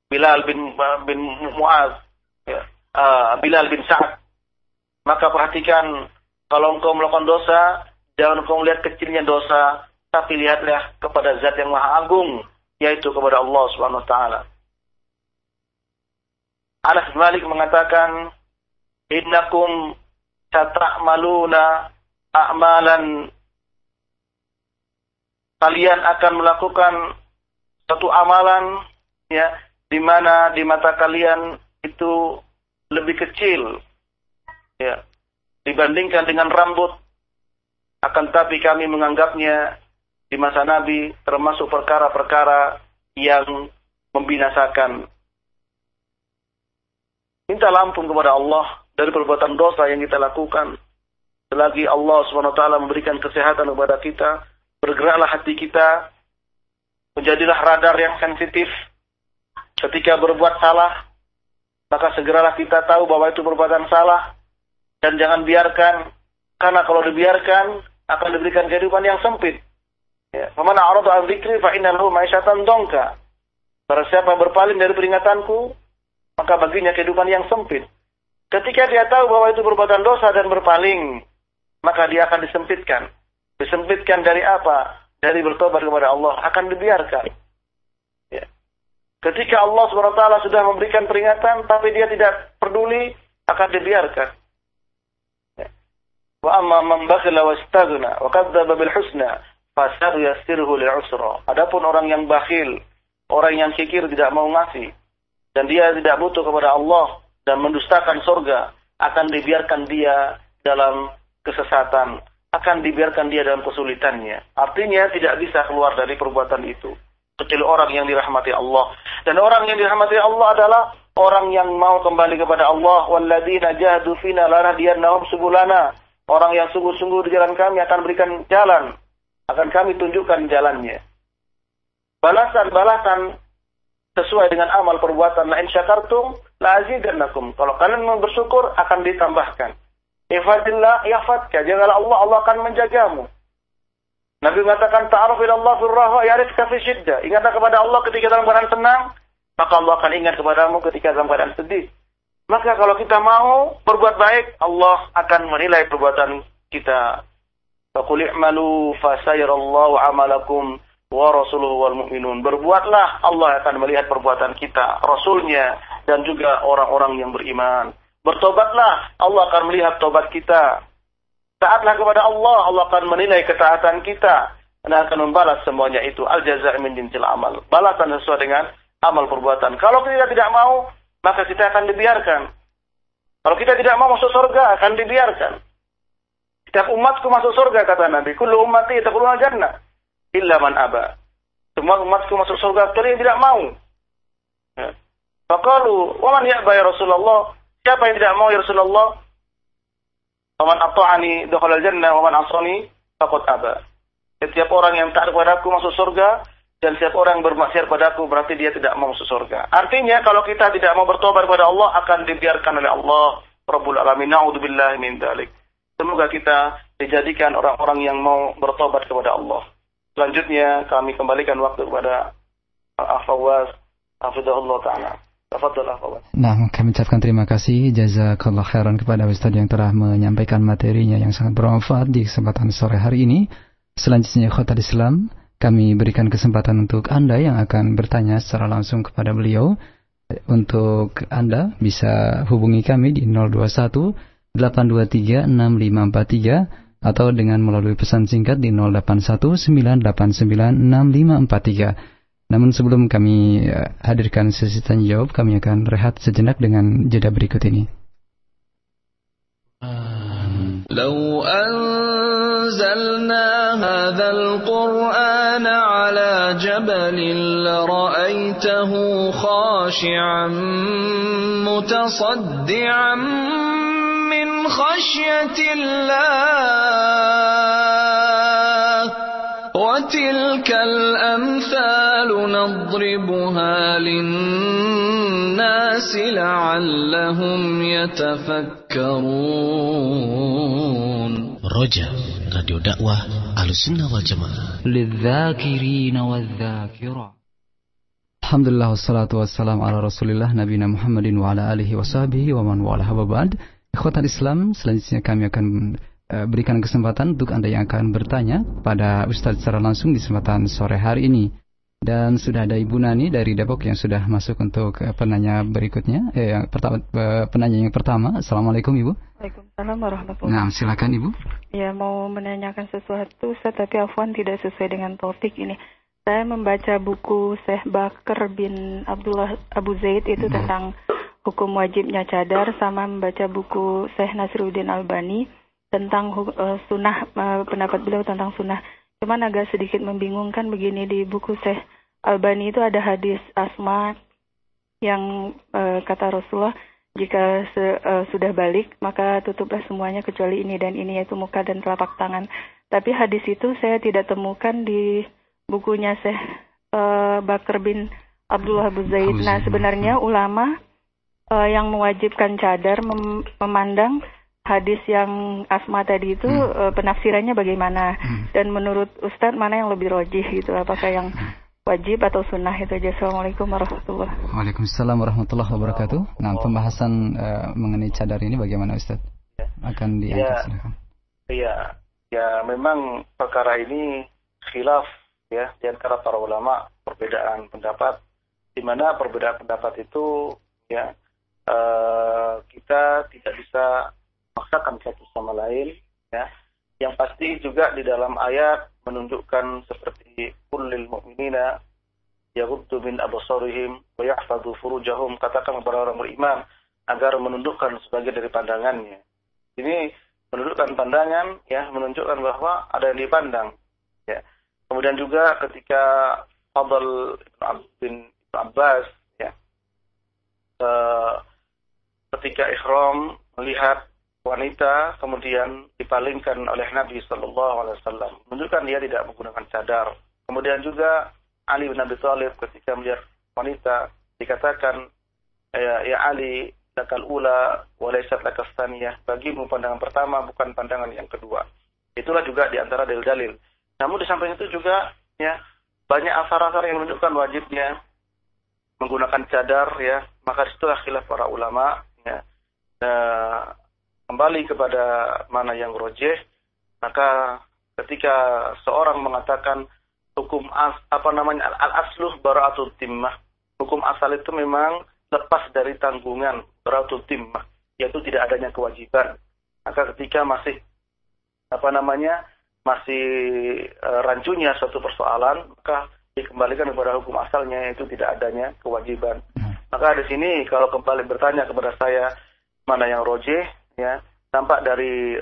Bilal bin bin Muaz, ya, uh, Bilal bin Sa'ad. Maka perhatikan kalau engkau melakukan dosa, jangan engkau melihat kecilnya dosa, tapi lihatlah kepada Zat yang Maha Agung, yaitu kepada Allah Subhanahu wa taala. Anas Malik mengatakan, "Innakum tata'maluna a'malan. Kalian akan melakukan satu amalan ya di mana di mata kalian itu lebih kecil ya dibandingkan dengan rambut. Akan tapi kami menganggapnya di masa Nabi termasuk perkara-perkara yang membinasakan. Minta ampun kepada Allah dari perbuatan dosa yang kita lakukan. Selagi Allah SWT memberikan kesehatan kepada kita, bergeraklah hati kita, menjadilah radar yang sensitif. Ketika berbuat salah, maka segeralah kita tahu bahwa itu perbuatan salah, dan jangan biarkan, karena kalau dibiarkan, akan diberikan kehidupan yang sempit. Ya. Pemana aradu an dzikri fa dongka. Para siapa berpaling dari peringatanku, maka baginya kehidupan yang sempit. Ketika dia tahu bahwa itu perbuatan dosa dan berpaling, maka dia akan disempitkan. disempitkan dari apa? Dari bertobat kepada Allah akan dibiarkan. Ya. Ketika Allah SWT sudah memberikan peringatan, tapi dia tidak peduli, akan dibiarkan. Ya. Wa amma man bakhila wastaghna wa kadzdzaba bil husna yassirhu lil usra. Adapun orang yang bakhil, orang yang kikir tidak mau ngasih dan dia tidak butuh kepada Allah dan mendustakan surga, akan dibiarkan dia dalam kesesatan, akan dibiarkan dia dalam kesulitannya. Artinya tidak bisa keluar dari perbuatan itu. Kecuali orang yang dirahmati Allah. Dan orang yang dirahmati Allah adalah orang yang mau kembali kepada Allah. Walladzina jahadu fina lanadiyannahum subulana. Orang yang sungguh-sungguh di jalan kami akan berikan jalan. Akan kami tunjukkan jalannya. Balasan-balasan sesuai dengan amal perbuatan. La in syakartum la azidannakum. Kalau kalian mau bersyukur akan ditambahkan. Ifadillah yahfadka. Janganlah Allah, Allah akan menjagamu. Nabi mengatakan ta'aruf ila Allah fil raha ya'rifka fi. Ingatlah kepada Allah ketika dalam keadaan senang, maka Allah akan ingat kepadamu ketika dalam keadaan sedih. Maka kalau kita mau berbuat baik, Allah akan menilai perbuatan kita. Faqul i'malu fasayarallahu amalakum wa rasuluhu wal mu'minun. Berbuatlah, Allah akan melihat perbuatan kita, Rasulnya, dan juga orang-orang yang beriman. Bertobatlah, Allah akan melihat tobat kita. Taatlah kepada Allah, Allah akan menilai ketaatan kita dan akan membalas semuanya itu. Al jaza' min jinsil amal. Balasan sesuai dengan amal perbuatan. Kalau kita tidak mau, maka kita akan dibiarkan. Kalau kita tidak mau masuk surga, akan dibiarkan. Setiap umatku masuk surga, kata Nabi. Kullu ummati yadkhuluna jannah. Illa man aba. Semua umatku masuk surga, kecuali yang tidak mau. Ya. Faqalu, wa man ya'ba ya Rasulullah? Siapa yang tidak mau ya Rasulullah? Waman ata'ani dakhala al-jannah waman asani aba. Setiap orang yang taat kepadaku masuk surga dan setiap orang yang bermaksiat padaku berarti dia tidak mau masuk surga. Artinya kalau kita tidak mau bertobat kepada Allah akan dibiarkan oleh Allah Rabbul Alamin. Nauzubillahi min dzalik. Semoga kita dijadikan orang-orang yang mau bertobat kepada Allah. Selanjutnya kami kembalikan waktu kepada Hafizahullah Ta'ala. Nah, kami ucapkan terima kasih jazakallah khairan kepada Ustaz yang telah menyampaikan materinya yang sangat bermanfaat di kesempatan sore hari ini. Selanjutnya khotbah Islam, kami berikan kesempatan untuk Anda yang akan bertanya secara langsung kepada beliau. Untuk Anda bisa hubungi kami di 021 823 6543 atau dengan melalui pesan singkat di 081 989 6543. Namun sebelum kami eh, hadirkan sesi tanya jawab, kami akan rehat sejenak dengan jeda berikut ini. لو أنزلنا هذا القرآن على جبل لرأيته خاشعا متصدعا من خشية الله وتلك الأمثال نضربها للناس لعلهم يتفكرون رجاء راديو دعوة على السنة والجماعة للذاكرين والذاكرة الحمد لله والصلاة والسلام على رسول الله نبينا محمد وعلى آله وصحبه ومن والاه وبعد Ikhwatan Islam, selanjutnya kami akan Eh, berikan kesempatan untuk Anda yang akan bertanya pada Ustadz secara langsung di kesempatan sore hari ini. Dan sudah ada Ibu Nani dari Depok yang sudah masuk untuk uh, penanya berikutnya. Eh, yang pertama, uh, penanya yang pertama. Assalamualaikum Ibu. Waalaikumsalam warahmatullahi Nah, silakan Ibu. Ya, mau menanyakan sesuatu, Ustaz, tapi Afwan tidak sesuai dengan topik ini. Saya membaca buku Syekh Bakar bin Abdullah Abu Zaid itu hmm. tentang hukum wajibnya cadar sama membaca buku Syekh Nasruddin Albani tentang uh, sunnah uh, pendapat beliau tentang sunnah. Cuman agak sedikit membingungkan begini di buku Syekh Albani itu ada hadis Asma yang uh, kata Rasulullah jika se, uh, sudah balik maka tutuplah semuanya kecuali ini dan ini yaitu muka dan telapak tangan. Tapi hadis itu saya tidak temukan di bukunya Syekh uh, Bakar bin Abdullah Abu Zaid. Nah sebenarnya ulama uh, yang mewajibkan cadar mem memandang hadis yang Asma tadi itu hmm. uh, penafsirannya bagaimana? Hmm. dan menurut Ustadz mana yang lebih rojih gitu? Apakah yang hmm. wajib atau sunnah itu aja? Assalamualaikum warahmatullahi wabarakatuh. Waalaikumsalam warahmatullahi wabarakatuh. Nah pembahasan uh, mengenai cadar ini bagaimana Ustadz? Akan diangkat ya, Iya ya. Memang perkara ini khilaf ya di antara para ulama perbedaan pendapat. Di mana perbedaan pendapat itu ya uh, kita tidak bisa memaksakan satu sama lain ya yang pasti juga di dalam ayat menunjukkan seperti kullil mu'minina yaghuddu min absarihim wa yahfadhu furujahum katakan kepada orang beriman agar menundukkan sebagai dari pandangannya. Ini menundukkan pandangan ya menunjukkan bahwa ada yang dipandang ya. Kemudian juga ketika Fadl bin Abbas ya uh, ketika ikhram melihat wanita kemudian dipalingkan oleh Nabi Shallallahu Alaihi Wasallam menunjukkan dia tidak menggunakan cadar. Kemudian juga Ali bin Abi Thalib ketika melihat wanita dikatakan ya, ya Ali lakal ula walaysat lakas bagimu pandangan pertama bukan pandangan yang kedua. Itulah juga di antara dalil-dalil. Namun di samping itu juga ya banyak asar-asar yang menunjukkan wajibnya menggunakan cadar ya maka di situlah khilaf para ulama ya. Nah, kembali kepada mana yang rojeh, maka ketika seorang mengatakan hukum as, apa namanya al asluh baraatul timmah, hukum asal itu memang lepas dari tanggungan baraatul timmah, yaitu tidak adanya kewajiban. Maka ketika masih apa namanya masih e, rancunya suatu persoalan, maka dikembalikan kepada hukum asalnya yaitu tidak adanya kewajiban. Hmm. Maka di sini kalau kembali bertanya kepada saya mana yang rojeh, ya tampak dari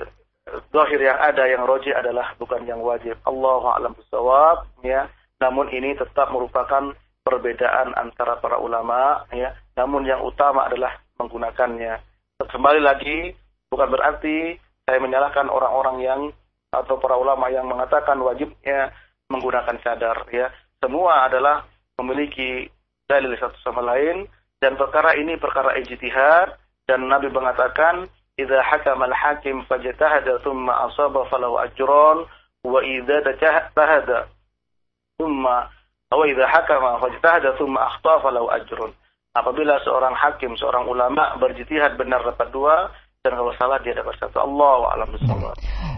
dohir yang ada yang roji adalah bukan yang wajib. Allah alam bisawab ya. Namun ini tetap merupakan perbedaan antara para ulama ya. Namun yang utama adalah menggunakannya. Kembali lagi bukan berarti saya menyalahkan orang-orang yang atau para ulama yang mengatakan wajibnya menggunakan cadar ya. Semua adalah memiliki dalil satu sama lain dan perkara ini perkara ijtihad dan Nabi mengatakan idza hakama al-hakim fajtahada thumma asaba falahu ajran wa idza tajahada thumma atau idza hakama fajtahada thumma akhta falahu apabila seorang hakim seorang ulama berjitihad benar dapat dua dan kalau salah dia dapat satu Allah alam.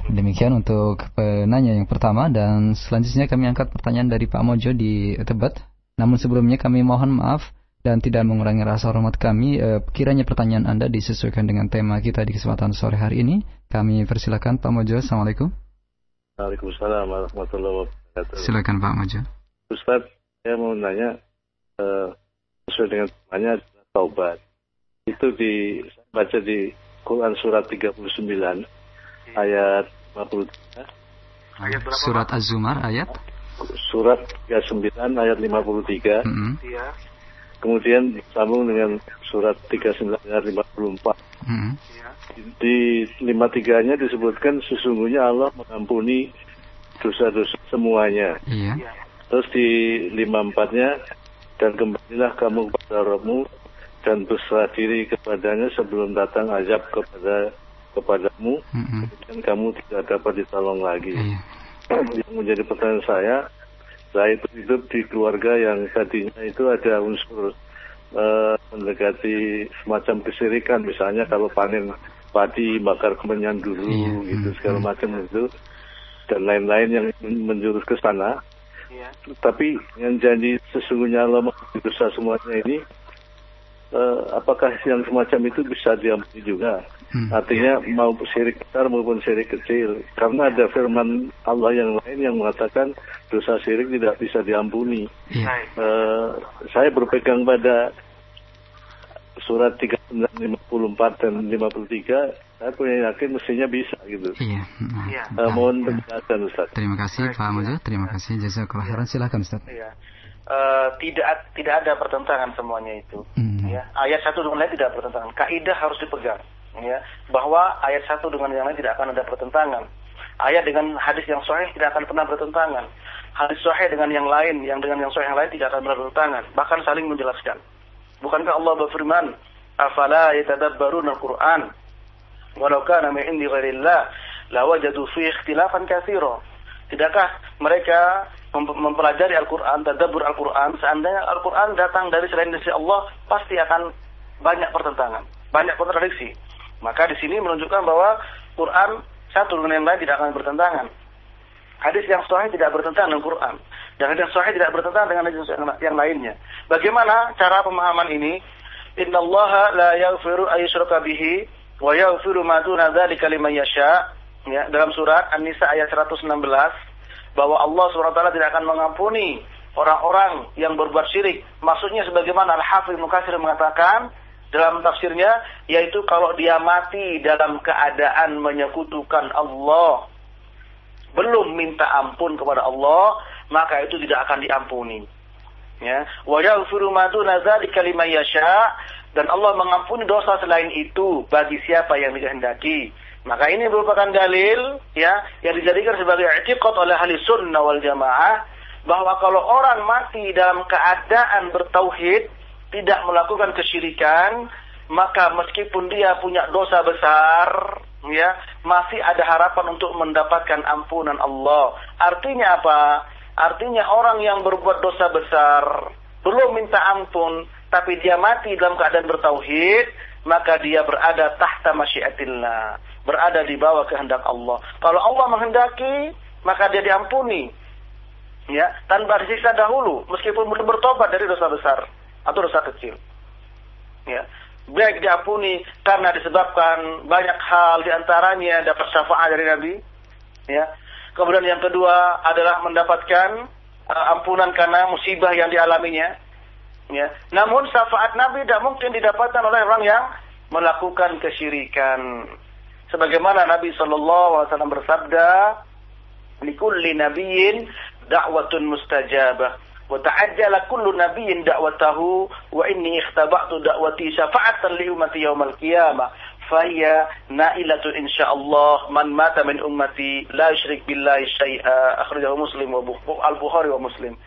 Demikian untuk penanya yang pertama dan selanjutnya kami angkat pertanyaan dari Pak Mojo di Tebet. Namun sebelumnya kami mohon maaf dan tidak mengurangi rasa hormat kami. Eh, kiranya pertanyaan Anda disesuaikan dengan tema kita di kesempatan sore hari ini. Kami persilakan Pak Mojo. Assalamualaikum. Waalaikumsalam warahmatullahi wabarakatuh. Silakan Pak Mojo. Ustaz, saya mau nanya eh, sesuai dengan temanya taubat. Itu di baca di Quran surat 39 ayat 53. Ayat Surat Az-Zumar ayat Surat 39 ayat 53. Mm -hmm. Kemudian sambung dengan surat 39 ayat 54. Hmm. Di 53-nya disebutkan sesungguhnya Allah mengampuni dosa-dosa semuanya. Iya. Terus di 54-nya dan kembalilah kamu kepada Rabbmu dan berserah diri kepadanya sebelum datang azab kepada kepadamu mm -hmm. dan kamu tidak dapat ditolong lagi. Iya. Yang menjadi pertanyaan saya, saya itu hidup di keluarga yang tadinya itu ada unsur uh, mendekati semacam kesirikan misalnya kalau panen padi bakar kemenyan dulu iya. gitu hmm, segala hmm. macam itu dan lain-lain yang menjurus ke sana. Iya. Tapi yang jadi sesungguhnya Allah dosa semuanya ini uh, apakah yang semacam itu bisa diampuni juga? Hmm. Artinya mau syirik besar maupun syirik kecil. Karena ada firman Allah yang lain yang mengatakan dosa syirik tidak bisa diampuni. Yeah. Iya. Uh, saya berpegang pada surat 39, 54 dan 53 saya punya yakin mestinya bisa gitu. Iya. iya. Uh, mohon penjelasan Ustaz. Terima kasih Pak Mujo, terima kasih jazakallah khairan. Silakan Ustaz. Iya. Uh, tidak tidak ada pertentangan semuanya itu. Hmm. Ya, ayat satu dengan lain tidak bertentangan. Kaidah harus dipegang ya bahwa ayat satu dengan yang lain tidak akan ada pertentangan. Ayat dengan hadis yang sahih tidak akan pernah bertentangan. Hadis sahih dengan yang lain, yang dengan yang sahih yang lain tidak akan bertentangan, bahkan saling menjelaskan. Bukankah Allah berfirman, "Afala yatadabbarun al-Qur'an? Walau kana min indi ghairillah lawajadu fi ikhtilafan katsira." Tidakkah mereka mempelajari Al-Qur'an, tadabbur Al-Qur'an, seandainya Al-Qur'an datang dari selain dari Allah, pasti akan banyak pertentangan, banyak kontradiksi. Maka di sini menunjukkan bahwa Quran satu dengan yang lain tidak akan bertentangan. Hadis yang sahih tidak bertentangan dengan Quran. Dan hadis yang sahih tidak bertentangan dengan hadis yang lainnya. Bagaimana cara pemahaman ini? Inna Allah la yaghfiru ayyushraka bihi wa yaghfiru ma duna dzalika liman yasha. Ya, dalam surat An-Nisa ayat 116 bahwa Allah SWT tidak akan mengampuni orang-orang yang berbuat syirik. Maksudnya sebagaimana Al-Hafidh Mukasir mengatakan dalam tafsirnya yaitu kalau dia mati dalam keadaan menyekutukan Allah belum minta ampun kepada Allah maka itu tidak akan diampuni. Ya. Wa yaghfiru ma duna dzalika liman yasha. Dan Allah mengampuni dosa selain itu bagi siapa yang dikehendaki maka ini merupakan dalil ya yang dijadikan sebagai i'tiqad oleh ahli sunnah wal jamaah bahwa kalau orang mati dalam keadaan bertauhid tidak melakukan kesyirikan, maka meskipun dia punya dosa besar, ya, masih ada harapan untuk mendapatkan ampunan Allah. Artinya apa? Artinya orang yang berbuat dosa besar, belum minta ampun, tapi dia mati dalam keadaan bertauhid, maka dia berada tahta masyiatillah, berada di bawah kehendak Allah. Kalau Allah menghendaki, maka dia diampuni. Ya, tanpa disiksa dahulu, meskipun belum bertobat dari dosa besar atau dosa kecil. Ya. Baik diampuni karena disebabkan banyak hal di antaranya dapat syafaat dari Nabi. Ya. Kemudian yang kedua adalah mendapatkan uh, ampunan karena musibah yang dialaminya. Ya. Namun syafaat Nabi tidak mungkin didapatkan oleh orang yang melakukan kesyirikan. Sebagaimana Nabi Shallallahu Alaihi Wasallam bersabda, "Likulli nabiin dakwatun mustajabah." Wa ta'ajjala kullu nabiyin da'watahu wa inni ikhtaba'tu da'wati syafa'atan li ummati yaumal qiyamah fahiya na'ilatun insyaallah man mata min ummati la yusyrik billahi syai'a akhrajahu muslim wa al-bukhari wa muslim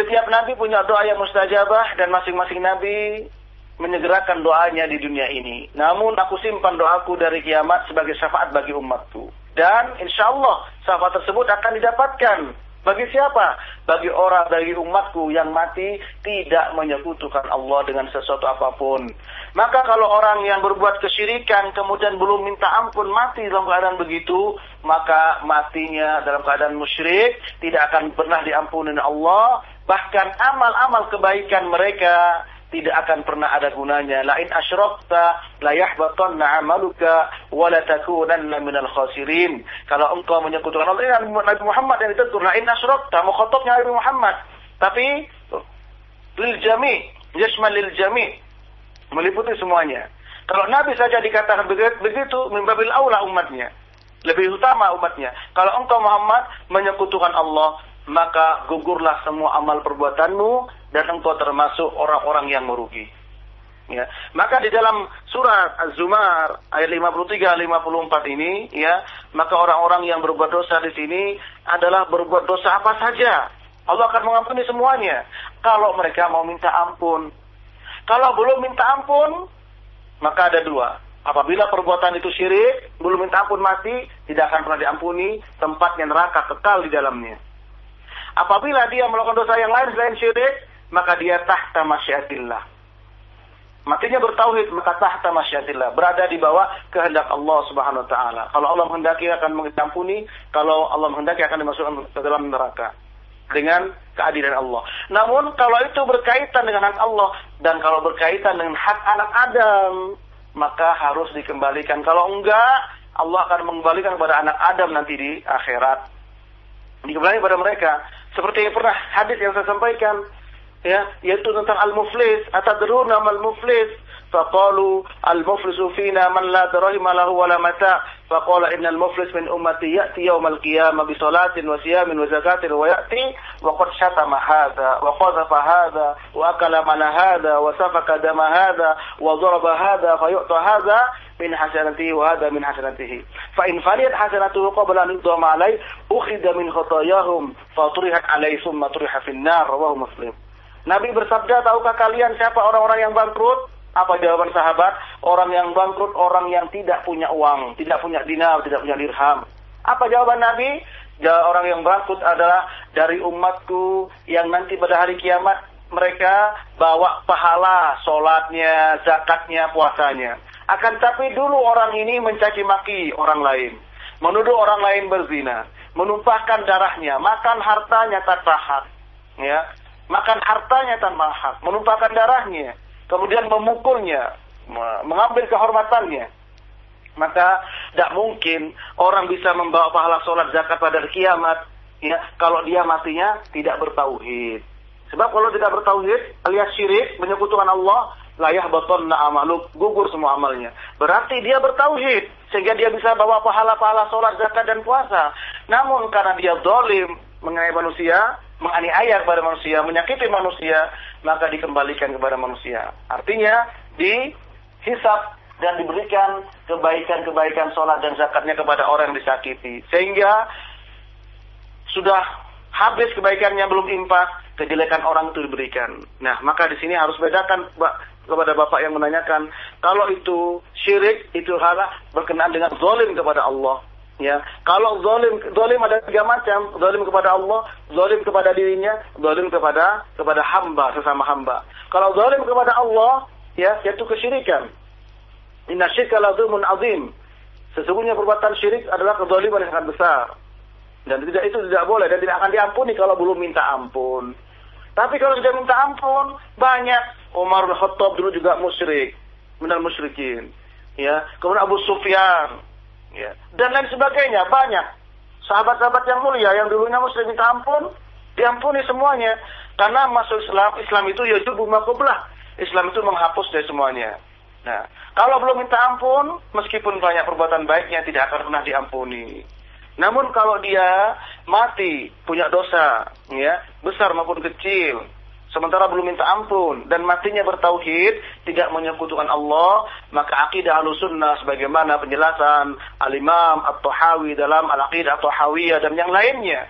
setiap nabi punya doa yang mustajabah dan masing-masing nabi menyegerakan doanya di dunia ini. Namun aku simpan doaku dari kiamat sebagai syafaat bagi umatku. Dan insya Allah syafaat tersebut akan didapatkan bagi siapa? Bagi orang dari umatku yang mati tidak menyekutukan Allah dengan sesuatu apa pun. Maka kalau orang yang berbuat kesyirikan kemudian belum minta ampun mati dalam keadaan begitu, maka matinya dalam keadaan musyrik tidak akan pernah diampuni Allah. Bahkan amal-amal kebaikan mereka tidak akan pernah ada gunanya. La in asyrakta la yahbatanna 'amaluka wa la takunanna minal khasirin. Kalau engkau menyekutukan Allah dengan Nabi Muhammad yang ditegur la in asyrakta mukhatabnya Nabi Muhammad. Tapi lil jami, yashmal lil jami. Meliputi semuanya. Kalau Nabi saja dikatakan begitu, mimbabil aula umatnya. Lebih utama umatnya. Kalau engkau Muhammad menyekutukan Allah, maka gugurlah semua amal perbuatanmu dan engkau termasuk orang-orang yang merugi. Ya. Maka di dalam surat Az-Zumar ayat 53 54 ini ya, maka orang-orang yang berbuat dosa di sini adalah berbuat dosa apa saja. Allah akan mengampuni semuanya kalau mereka mau minta ampun. Kalau belum minta ampun, maka ada dua. Apabila perbuatan itu syirik, belum minta ampun mati, tidak akan pernah diampuni, tempatnya neraka kekal di dalamnya. Apabila dia melakukan dosa yang lain selain syirik, maka dia tahta masyiatillah. Matinya bertauhid, maka tahta masyiatillah. Berada di bawah kehendak Allah subhanahu wa ta'ala. Kalau Allah menghendaki akan mengampuni, kalau Allah menghendaki akan dimasukkan ke dalam neraka. Dengan keadilan Allah. Namun kalau itu berkaitan dengan hak Allah, dan kalau berkaitan dengan hak anak Adam, maka harus dikembalikan. Kalau enggak, Allah akan mengembalikan kepada anak Adam nanti di akhirat. Dikembalikan kepada mereka seperti yang pernah hadis yang saya sampaikan ya yaitu tentang al-muflis atadruna mal muflis faqalu al-muflisu fina man la dirham lahu wala mata faqala innal muflis min ummati ya'ti yawm al-qiyamah bi salatin wa siyamin wa zakatin wa ya'ti wa qad shatama hadha wa qadhafa hadha wa akala mana hadha wa safaka dama hadha wa daraba hadha fa yu'ta hadha min hasanatihi wa hadha min hasanatihi fa in faliyat hasanatuhu qabla an yudama alayhi ukhidha min khatayahum fa turihat alayhi thumma turiha fi an-nar rawahu muslim Nabi bersabda, tahukah kalian siapa orang-orang yang bangkrut? Apa jawaban sahabat? Orang yang bangkrut, orang yang tidak punya uang, tidak punya dinar, tidak punya dirham. Apa jawaban Nabi? Orang yang bangkrut adalah dari umatku yang nanti pada hari kiamat mereka bawa pahala sholatnya, zakatnya, puasanya. Akan tapi dulu orang ini mencaci maki orang lain. menuduh orang lain berzina, menumpahkan darahnya, makan hartanya tanpa hak, ya, makan hartanya tanpa hak, menumpahkan darahnya, kemudian memukulnya, mengambil kehormatannya, maka tidak mungkin orang bisa membawa pahala sholat zakat pada kiamat, ya, kalau dia matinya tidak bertauhid. Sebab kalau tidak bertauhid alias syirik menyekutukan Allah, layah batonna amaluk, gugur semua amalnya. Berarti dia bertauhid sehingga dia bisa bawa pahala-pahala sholat, zakat dan puasa. Namun karena dia dolim mengenai manusia, menganiaya kepada manusia, menyakiti manusia, maka dikembalikan kepada manusia. Artinya dihisap dan diberikan kebaikan-kebaikan sholat dan zakatnya kepada orang yang disakiti. Sehingga sudah habis kebaikannya belum impak, kejelekan orang itu diberikan. Nah, maka di sini harus bedakan kepada Bapak yang menanyakan, kalau itu syirik, itu halah berkenaan dengan zolim kepada Allah. Ya, kalau zolim, zolim ada tiga macam, zolim kepada Allah, zolim kepada dirinya, zolim kepada kepada hamba sesama hamba. Kalau zolim kepada Allah, ya, yaitu kesyirikan. Inna syirka lazumun azim. Sesungguhnya perbuatan syirik adalah kezaliman yang sangat besar. Dan tidak itu tidak boleh dan tidak akan diampuni kalau belum minta ampun. Tapi kalau sudah minta ampun, banyak. Umar bin Khattab dulu juga musyrik, minal musyrikin. Ya, kemudian Abu Sufyan, ya, dan lain sebagainya banyak. Sahabat-sahabat yang mulia yang dulunya musyrik minta ampun, diampuni semuanya. Karena masuk Islam, Islam itu ya jubu makublah. Islam itu menghapus dari semuanya. Nah, kalau belum minta ampun, meskipun banyak perbuatan baiknya tidak akan pernah diampuni. Namun kalau dia mati punya dosa, ya besar maupun kecil, sementara belum minta ampun dan matinya bertauhid, tidak menyekutukan Allah, maka akidah Ahlussunnah sebagaimana penjelasan Al-Imam At-Tahawi dalam Al-Aqidah At-Tahawiyah dan yang lainnya.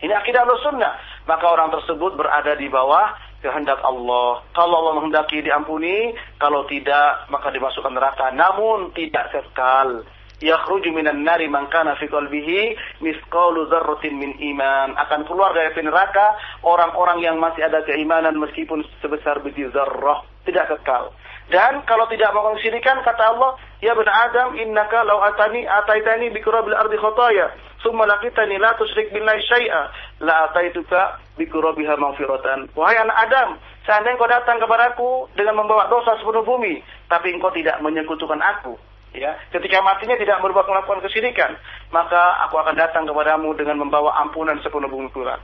Ini akidah Ahlussunnah, maka orang tersebut berada di bawah kehendak Allah. Kalau Allah menghendaki diampuni, kalau tidak maka dimasukkan neraka. Namun tidak kekal yakhruju minan nari man kana fi qalbihi misqalu dzarratin min iman. Akan keluar dari api neraka orang-orang yang masih ada keimanan meskipun sebesar biji zarrah tidak kekal. Dan kalau tidak mau kesyirikan kata Allah ya bin Adam innaka law atani ataitani bi qurabil ardi khataya summa laqitani la tusyrik billahi syai'a la ataituka bi qurabiha maghfiratan. Wahai anak Adam seandainya engkau datang kepadaku dengan membawa dosa sepenuh bumi tapi engkau tidak menyekutukan aku ya ketika matinya tidak berbuat melakukan kesyirikan maka aku akan datang kepadamu dengan membawa ampunan sepenuh bumi pula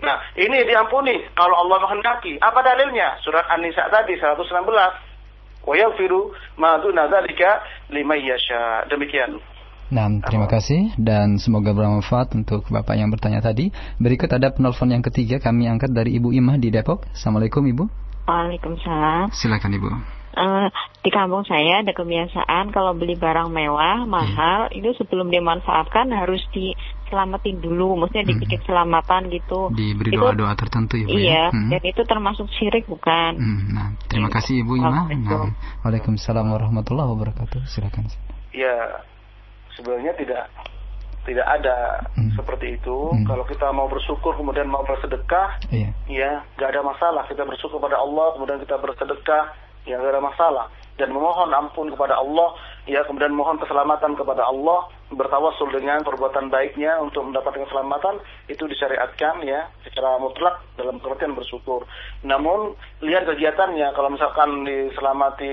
nah ini diampuni kalau Allah menghendaki apa dalilnya surat An-Nisa tadi 116 wa yaghfiru ma duna dzalika liman yasha demikian Nah, terima kasih dan semoga bermanfaat untuk Bapak yang bertanya tadi. Berikut ada penelpon yang ketiga kami angkat dari Ibu Imah di Depok. Assalamualaikum Ibu. Waalaikumsalam. Silakan Ibu. Uh, di kampung saya ada kebiasaan kalau beli barang mewah mahal hmm. itu sebelum dimanfaatkan harus diselamatin dulu, maksudnya dipikir hmm. selamatan gitu. Diberi doa-doa tertentu ya, Bu, ya? Iya, ya? hmm. dan itu termasuk syirik bukan? Hmm. Nah, terima kasih Ibu Ima. Nah, Waalaikumsalam warahmatullahi wabarakatuh. Silakan. Ya, sebenarnya tidak tidak ada hmm. seperti itu. Hmm. Kalau kita mau bersyukur kemudian mau bersedekah, iya. ya nggak ada masalah. Kita bersyukur pada Allah kemudian kita bersedekah ya ada masalah. Dan memohon ampun kepada Allah ya kemudian mohon keselamatan kepada Allah bertawasul dengan perbuatan baiknya untuk mendapatkan keselamatan itu disyariatkan ya secara mutlak dalam pengertian bersyukur. Namun lihat kegiatannya. Kalau misalkan diselamati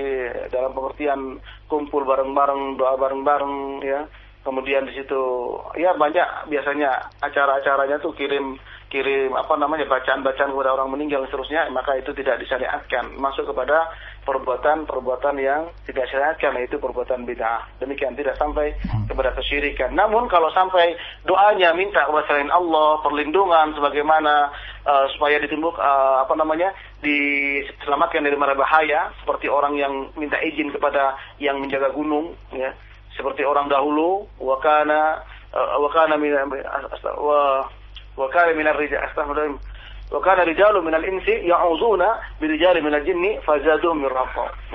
dalam pengertian kumpul bareng-bareng doa bareng-bareng ya kemudian di situ ya banyak biasanya acara-acaranya tuh kirim kirim apa namanya bacaan-bacaan kepada orang meninggal seterusnya maka itu tidak disyariatkan. Masuk kepada perbuatan-perbuatan yang tidak disyariatkan yaitu perbuatan bid'ah. Demikian tidak sampai hmm. kepada kesyirikan. Namun kalau sampai doanya minta kepada selain Allah perlindungan sebagaimana uh, supaya ditimbuk uh, apa namanya diselamatkan dari mara bahaya seperti orang yang minta izin kepada yang menjaga gunung ya. Seperti orang dahulu wakana uh, wakana min wa wa kana minar rijal wa kana rijalun minal insi ya'uzuna birijali minal jinni fazaduhum min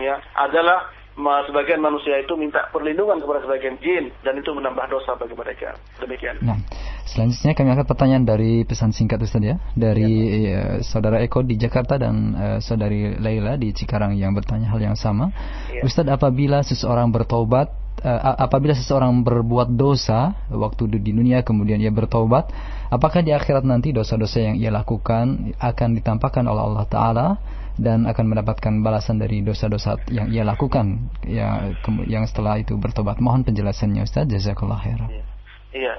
ya adalah sebagian manusia itu minta perlindungan kepada sebagian jin dan itu menambah dosa bagi mereka. Demikian. Nah, selanjutnya kami akan pertanyaan dari pesan singkat Ustaz ya, dari ya. Uh, saudara Eko di Jakarta dan uh, saudari Laila di Cikarang yang bertanya hal yang sama. Ya. Ustaz, apabila seseorang bertobat apabila seseorang berbuat dosa waktu di dunia kemudian ia bertobat, apakah di akhirat nanti dosa-dosa yang ia lakukan akan ditampakkan oleh Allah Taala dan akan mendapatkan balasan dari dosa-dosa yang ia lakukan ya yang setelah itu bertobat. Mohon penjelasannya Ustaz. Jazakallah khairan. Iya. iya.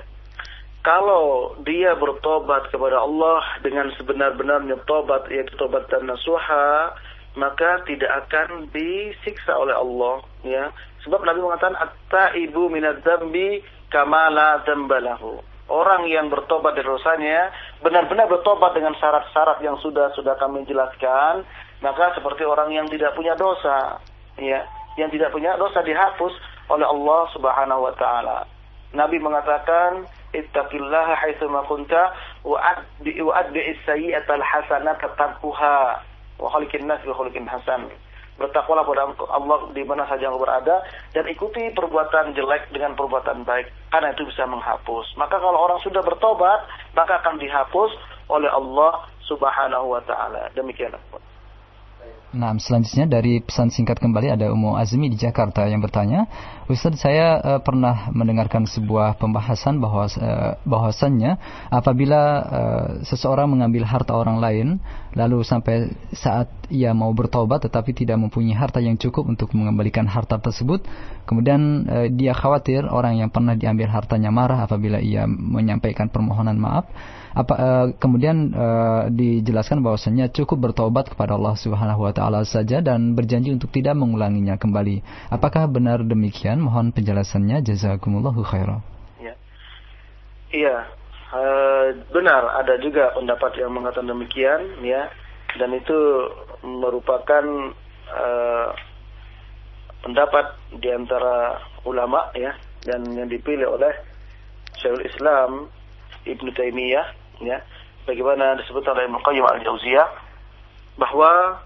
Kalau dia bertobat kepada Allah dengan sebenar-benarnya tobat yaitu tobat dan nasuha, maka tidak akan disiksa oleh Allah ya. Sebab Nabi mengatakan at-taibu minadz dzambi kama la dzambalahu. Orang yang bertobat dari dosanya benar-benar bertobat dengan syarat-syarat yang sudah sudah kami jelaskan maka seperti orang yang tidak punya dosa ya yang tidak punya dosa dihapus oleh Allah Subhanahu wa taala. Nabi mengatakan ittaqillaha haitsu ma kunta wa adbi wa adbi as-sayyi'ata tamhuha wa khaliqin nas bi khuluqin hasan bertakwalah pada Allah di mana saja engkau berada dan ikuti perbuatan jelek dengan perbuatan baik karena itu bisa menghapus. Maka kalau orang sudah bertobat maka akan dihapus oleh Allah Subhanahu wa taala. Demikianlah Nah, selanjutnya dari pesan singkat kembali ada Umu Azmi di Jakarta yang bertanya, Ustaz saya uh, pernah mendengarkan sebuah pembahasan bahwa uh, bahwasannya apabila uh, seseorang mengambil harta orang lain lalu sampai saat ia mau bertobat tetapi tidak mempunyai harta yang cukup untuk mengembalikan harta tersebut, kemudian uh, dia khawatir orang yang pernah diambil hartanya marah apabila ia menyampaikan permohonan maaf apa uh, kemudian uh, dijelaskan bahwasanya cukup bertobat kepada Allah Subhanahu wa taala saja dan berjanji untuk tidak mengulanginya kembali. Apakah benar demikian? Mohon penjelasannya. Jazakumullahu khairan. Ya. Iya. Uh, benar ada juga pendapat yang mengatakan demikian ya dan itu merupakan uh, pendapat di antara ulama ya dan yang dipilih oleh Syekhul Islam Ibnu Taimiyah ya bagaimana disebut oleh Ibnu Qayyim al-Jauziyah bahwa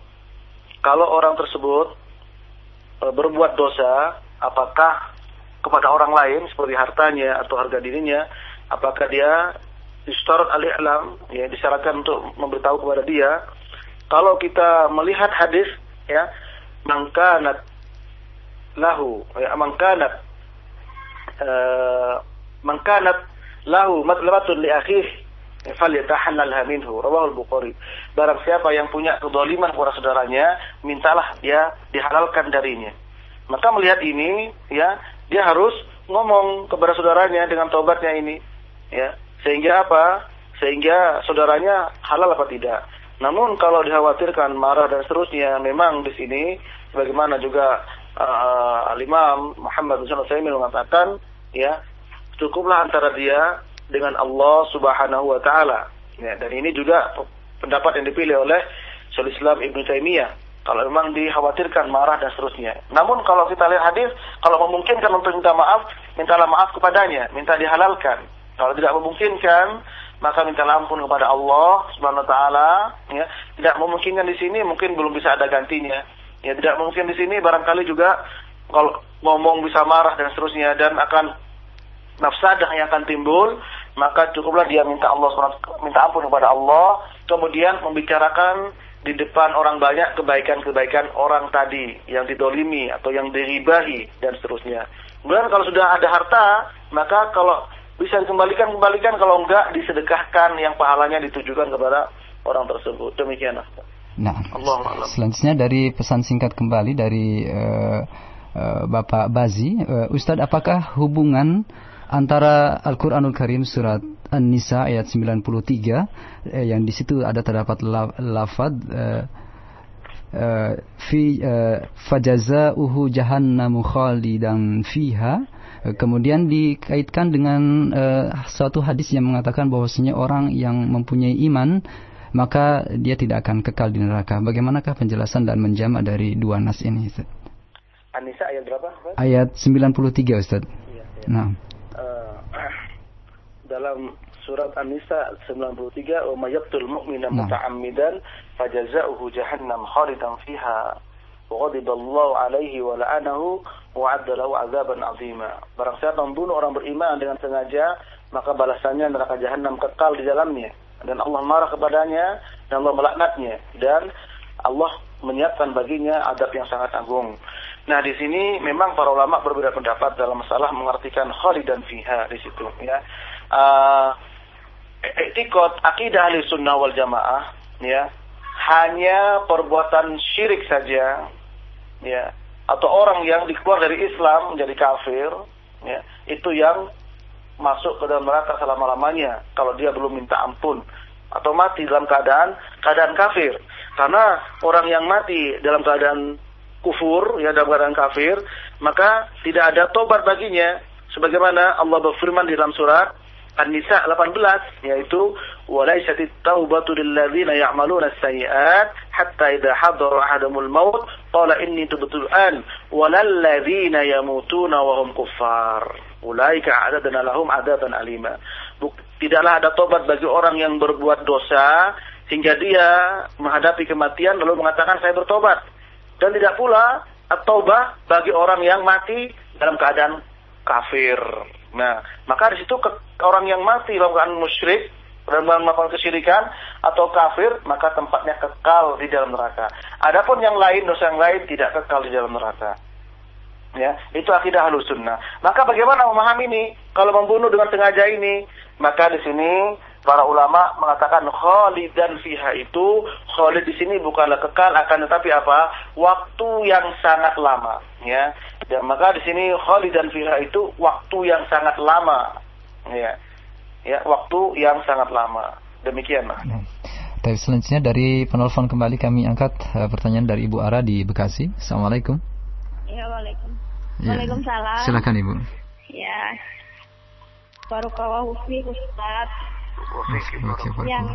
kalau orang tersebut e, berbuat dosa apakah kepada orang lain seperti hartanya atau harga dirinya apakah dia isyarat al-i'lam ya disyaratkan untuk memberitahu kepada dia kalau kita melihat hadis ya mangkanat lahu ya mangkanat uh, mangkanat lahu matlabatun li akhih falyatahallalha minhu. Rawahul bukhari. Barang siapa yang punya kedoliman kepada saudaranya mintalah dia dihalalkan darinya. Maka melihat ini ya dia harus ngomong kepada saudaranya dengan tobatnya ini ya. Sehingga apa? Sehingga saudaranya halal apa tidak. Namun kalau dikhawatirkan marah dan seterusnya memang di sini bagaimana juga uh, Al-Imam Muhammad bin mengatakan ya cukuplah antara dia dengan Allah Subhanahu wa taala. Ya, dan ini juga pendapat yang dipilih oleh Syaikhul Islam Ibnu Taimiyah. Kalau memang dikhawatirkan marah dan seterusnya. Namun kalau kita lihat hadis, kalau memungkinkan untuk minta maaf, mintalah maaf kepadanya, minta dihalalkan. Kalau tidak memungkinkan, maka minta ampun kepada Allah Subhanahu wa taala, ya. Tidak memungkinkan di sini mungkin belum bisa ada gantinya. Ya, tidak mungkin di sini barangkali juga kalau ngomong bisa marah dan seterusnya dan akan nafsadah yang akan timbul, maka cukuplah dia minta Allah minta ampun kepada Allah, kemudian membicarakan di depan orang banyak kebaikan-kebaikan orang tadi yang didolimi atau yang diribahi dan seterusnya. Kemudian kalau sudah ada harta, maka kalau bisa dikembalikan kembalikan kalau enggak disedekahkan yang pahalanya ditujukan kepada orang tersebut. Demikian. Nah, Allah selanjutnya dari pesan singkat kembali dari uh, uh, Bapak Bazi, uh, Ustadz apakah hubungan antara Al-Qur'anul Karim surat An-Nisa ayat 93 eh, yang di situ ada terdapat la, lafaz eh, eh, fi eh, fajazauhu jahannamu khalidan fiha eh, kemudian dikaitkan dengan eh, suatu hadis yang mengatakan bahwasanya orang yang mempunyai iman maka dia tidak akan kekal di neraka. Bagaimanakah penjelasan dan menjama dari dua nas ini? Ustaz? An-Nisa ayat berapa? Ayat 93 Ustaz. Iya, iya. Nah dalam surat An-Nisa 93 wa mayyaqtul mu'mina nah. muta'ammidan fajaza'uhu jahannam khalidan fiha wa ghadiballahu alaihi wa la'anahu wa 'adda lahu 'adzaban 'azima. Barang siapa membunuh orang beriman dengan sengaja, maka balasannya neraka jahanam kekal di dalamnya dan Allah marah kepadanya dan Allah melaknatnya dan Allah menyiapkan baginya adab yang sangat agung. Nah, di sini memang para ulama berbeda pendapat dalam masalah mengartikan khalidan fiha di situ ya. Uh, etikot akidah ahli sunnah wal jamaah ya. Hanya perbuatan syirik saja ya. Atau orang yang dikeluar dari Islam menjadi kafir ya itu yang masuk ke dalam neraka selama-lamanya kalau dia belum minta ampun atau mati dalam keadaan keadaan kafir. Karena orang yang mati dalam keadaan kufur, ya dalam keadaan kafir, maka tidak ada tobat baginya. Sebagaimana Allah berfirman di dalam surat An-Nisa 18 yaitu walaysat at-taubatu lil ladzina ya'maluna as-sayyi'at hatta idza hadara ahadumul maut qala inni tubtu an walal ladzina yamutuna wa hum kuffar. Ulaika a'adna lahum adaban alima. Tidaklah ada tobat bagi orang yang berbuat dosa hingga dia menghadapi kematian lalu mengatakan saya bertobat. Dan tidak pula at-taubah bagi orang yang mati dalam keadaan kafir. Nah, maka di situ orang yang mati keadaan musyrik dan melakukan kesyirikan atau kafir, maka tempatnya kekal di dalam neraka. Adapun yang lain, dosa yang lain tidak kekal di dalam neraka. Ya, itu akidah halus sunnah. Maka bagaimana memahami ini? Kalau membunuh dengan sengaja ini, maka di sini para ulama mengatakan dan fiha itu khalid di sini bukanlah kekal akan tetapi apa waktu yang sangat lama ya dan maka di sini dan fiha itu waktu yang sangat lama ya ya waktu yang sangat lama demikian nah. Tapi selanjutnya dari penelpon kembali kami angkat uh, pertanyaan dari Ibu Ara di Bekasi. Assalamualaikum. Ya, waalaikum. Ya. Waalaikumsalam. Silakan Ibu. Ya. Barokallahu fiik Ustaz yang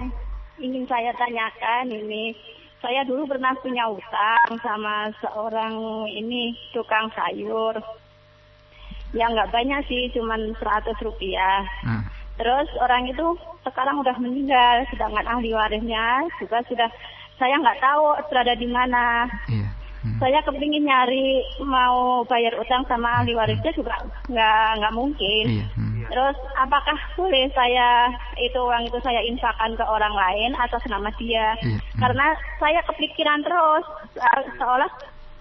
ingin saya tanyakan ini saya dulu pernah punya utang sama seorang ini tukang sayur yang nggak banyak sih cuman 100 rupiah hmm. terus orang itu sekarang udah meninggal sedangkan ahli warisnya juga sudah saya nggak tahu berada di mana iya. hmm. saya kepingin nyari mau bayar utang sama ahli warisnya juga nggak nggak mungkin iya. hmm. Terus apakah boleh saya itu uang itu saya infakkan ke orang lain atas nama dia? Iya. Karena saya kepikiran terus seolah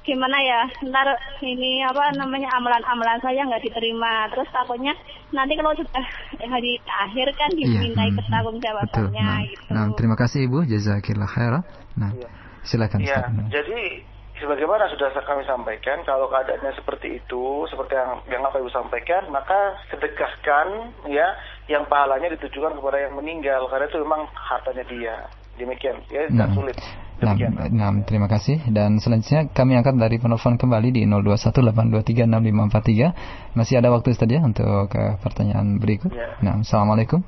gimana ya ntar ini apa namanya amalan-amalan saya nggak diterima terus takutnya nanti kalau sudah hari akhir kan iya, dimintai iya. pertanggung jawabannya nah, gitu. Nah, terima kasih Ibu jazakillah khairan. Nah, iya. silakan. Iya, jadi sebagaimana sudah kami sampaikan, kalau keadaannya seperti itu, seperti yang yang apa ibu sampaikan, maka sedekahkan ya yang pahalanya ditujukan kepada yang meninggal karena itu memang hartanya dia. Demikian, ya tidak nah, sulit. Nah, nah, terima kasih. Dan selanjutnya kami angkat dari penelpon kembali di 0218236543. Masih ada waktu saja untuk ke uh, pertanyaan berikut. Ya. Nah, assalamualaikum.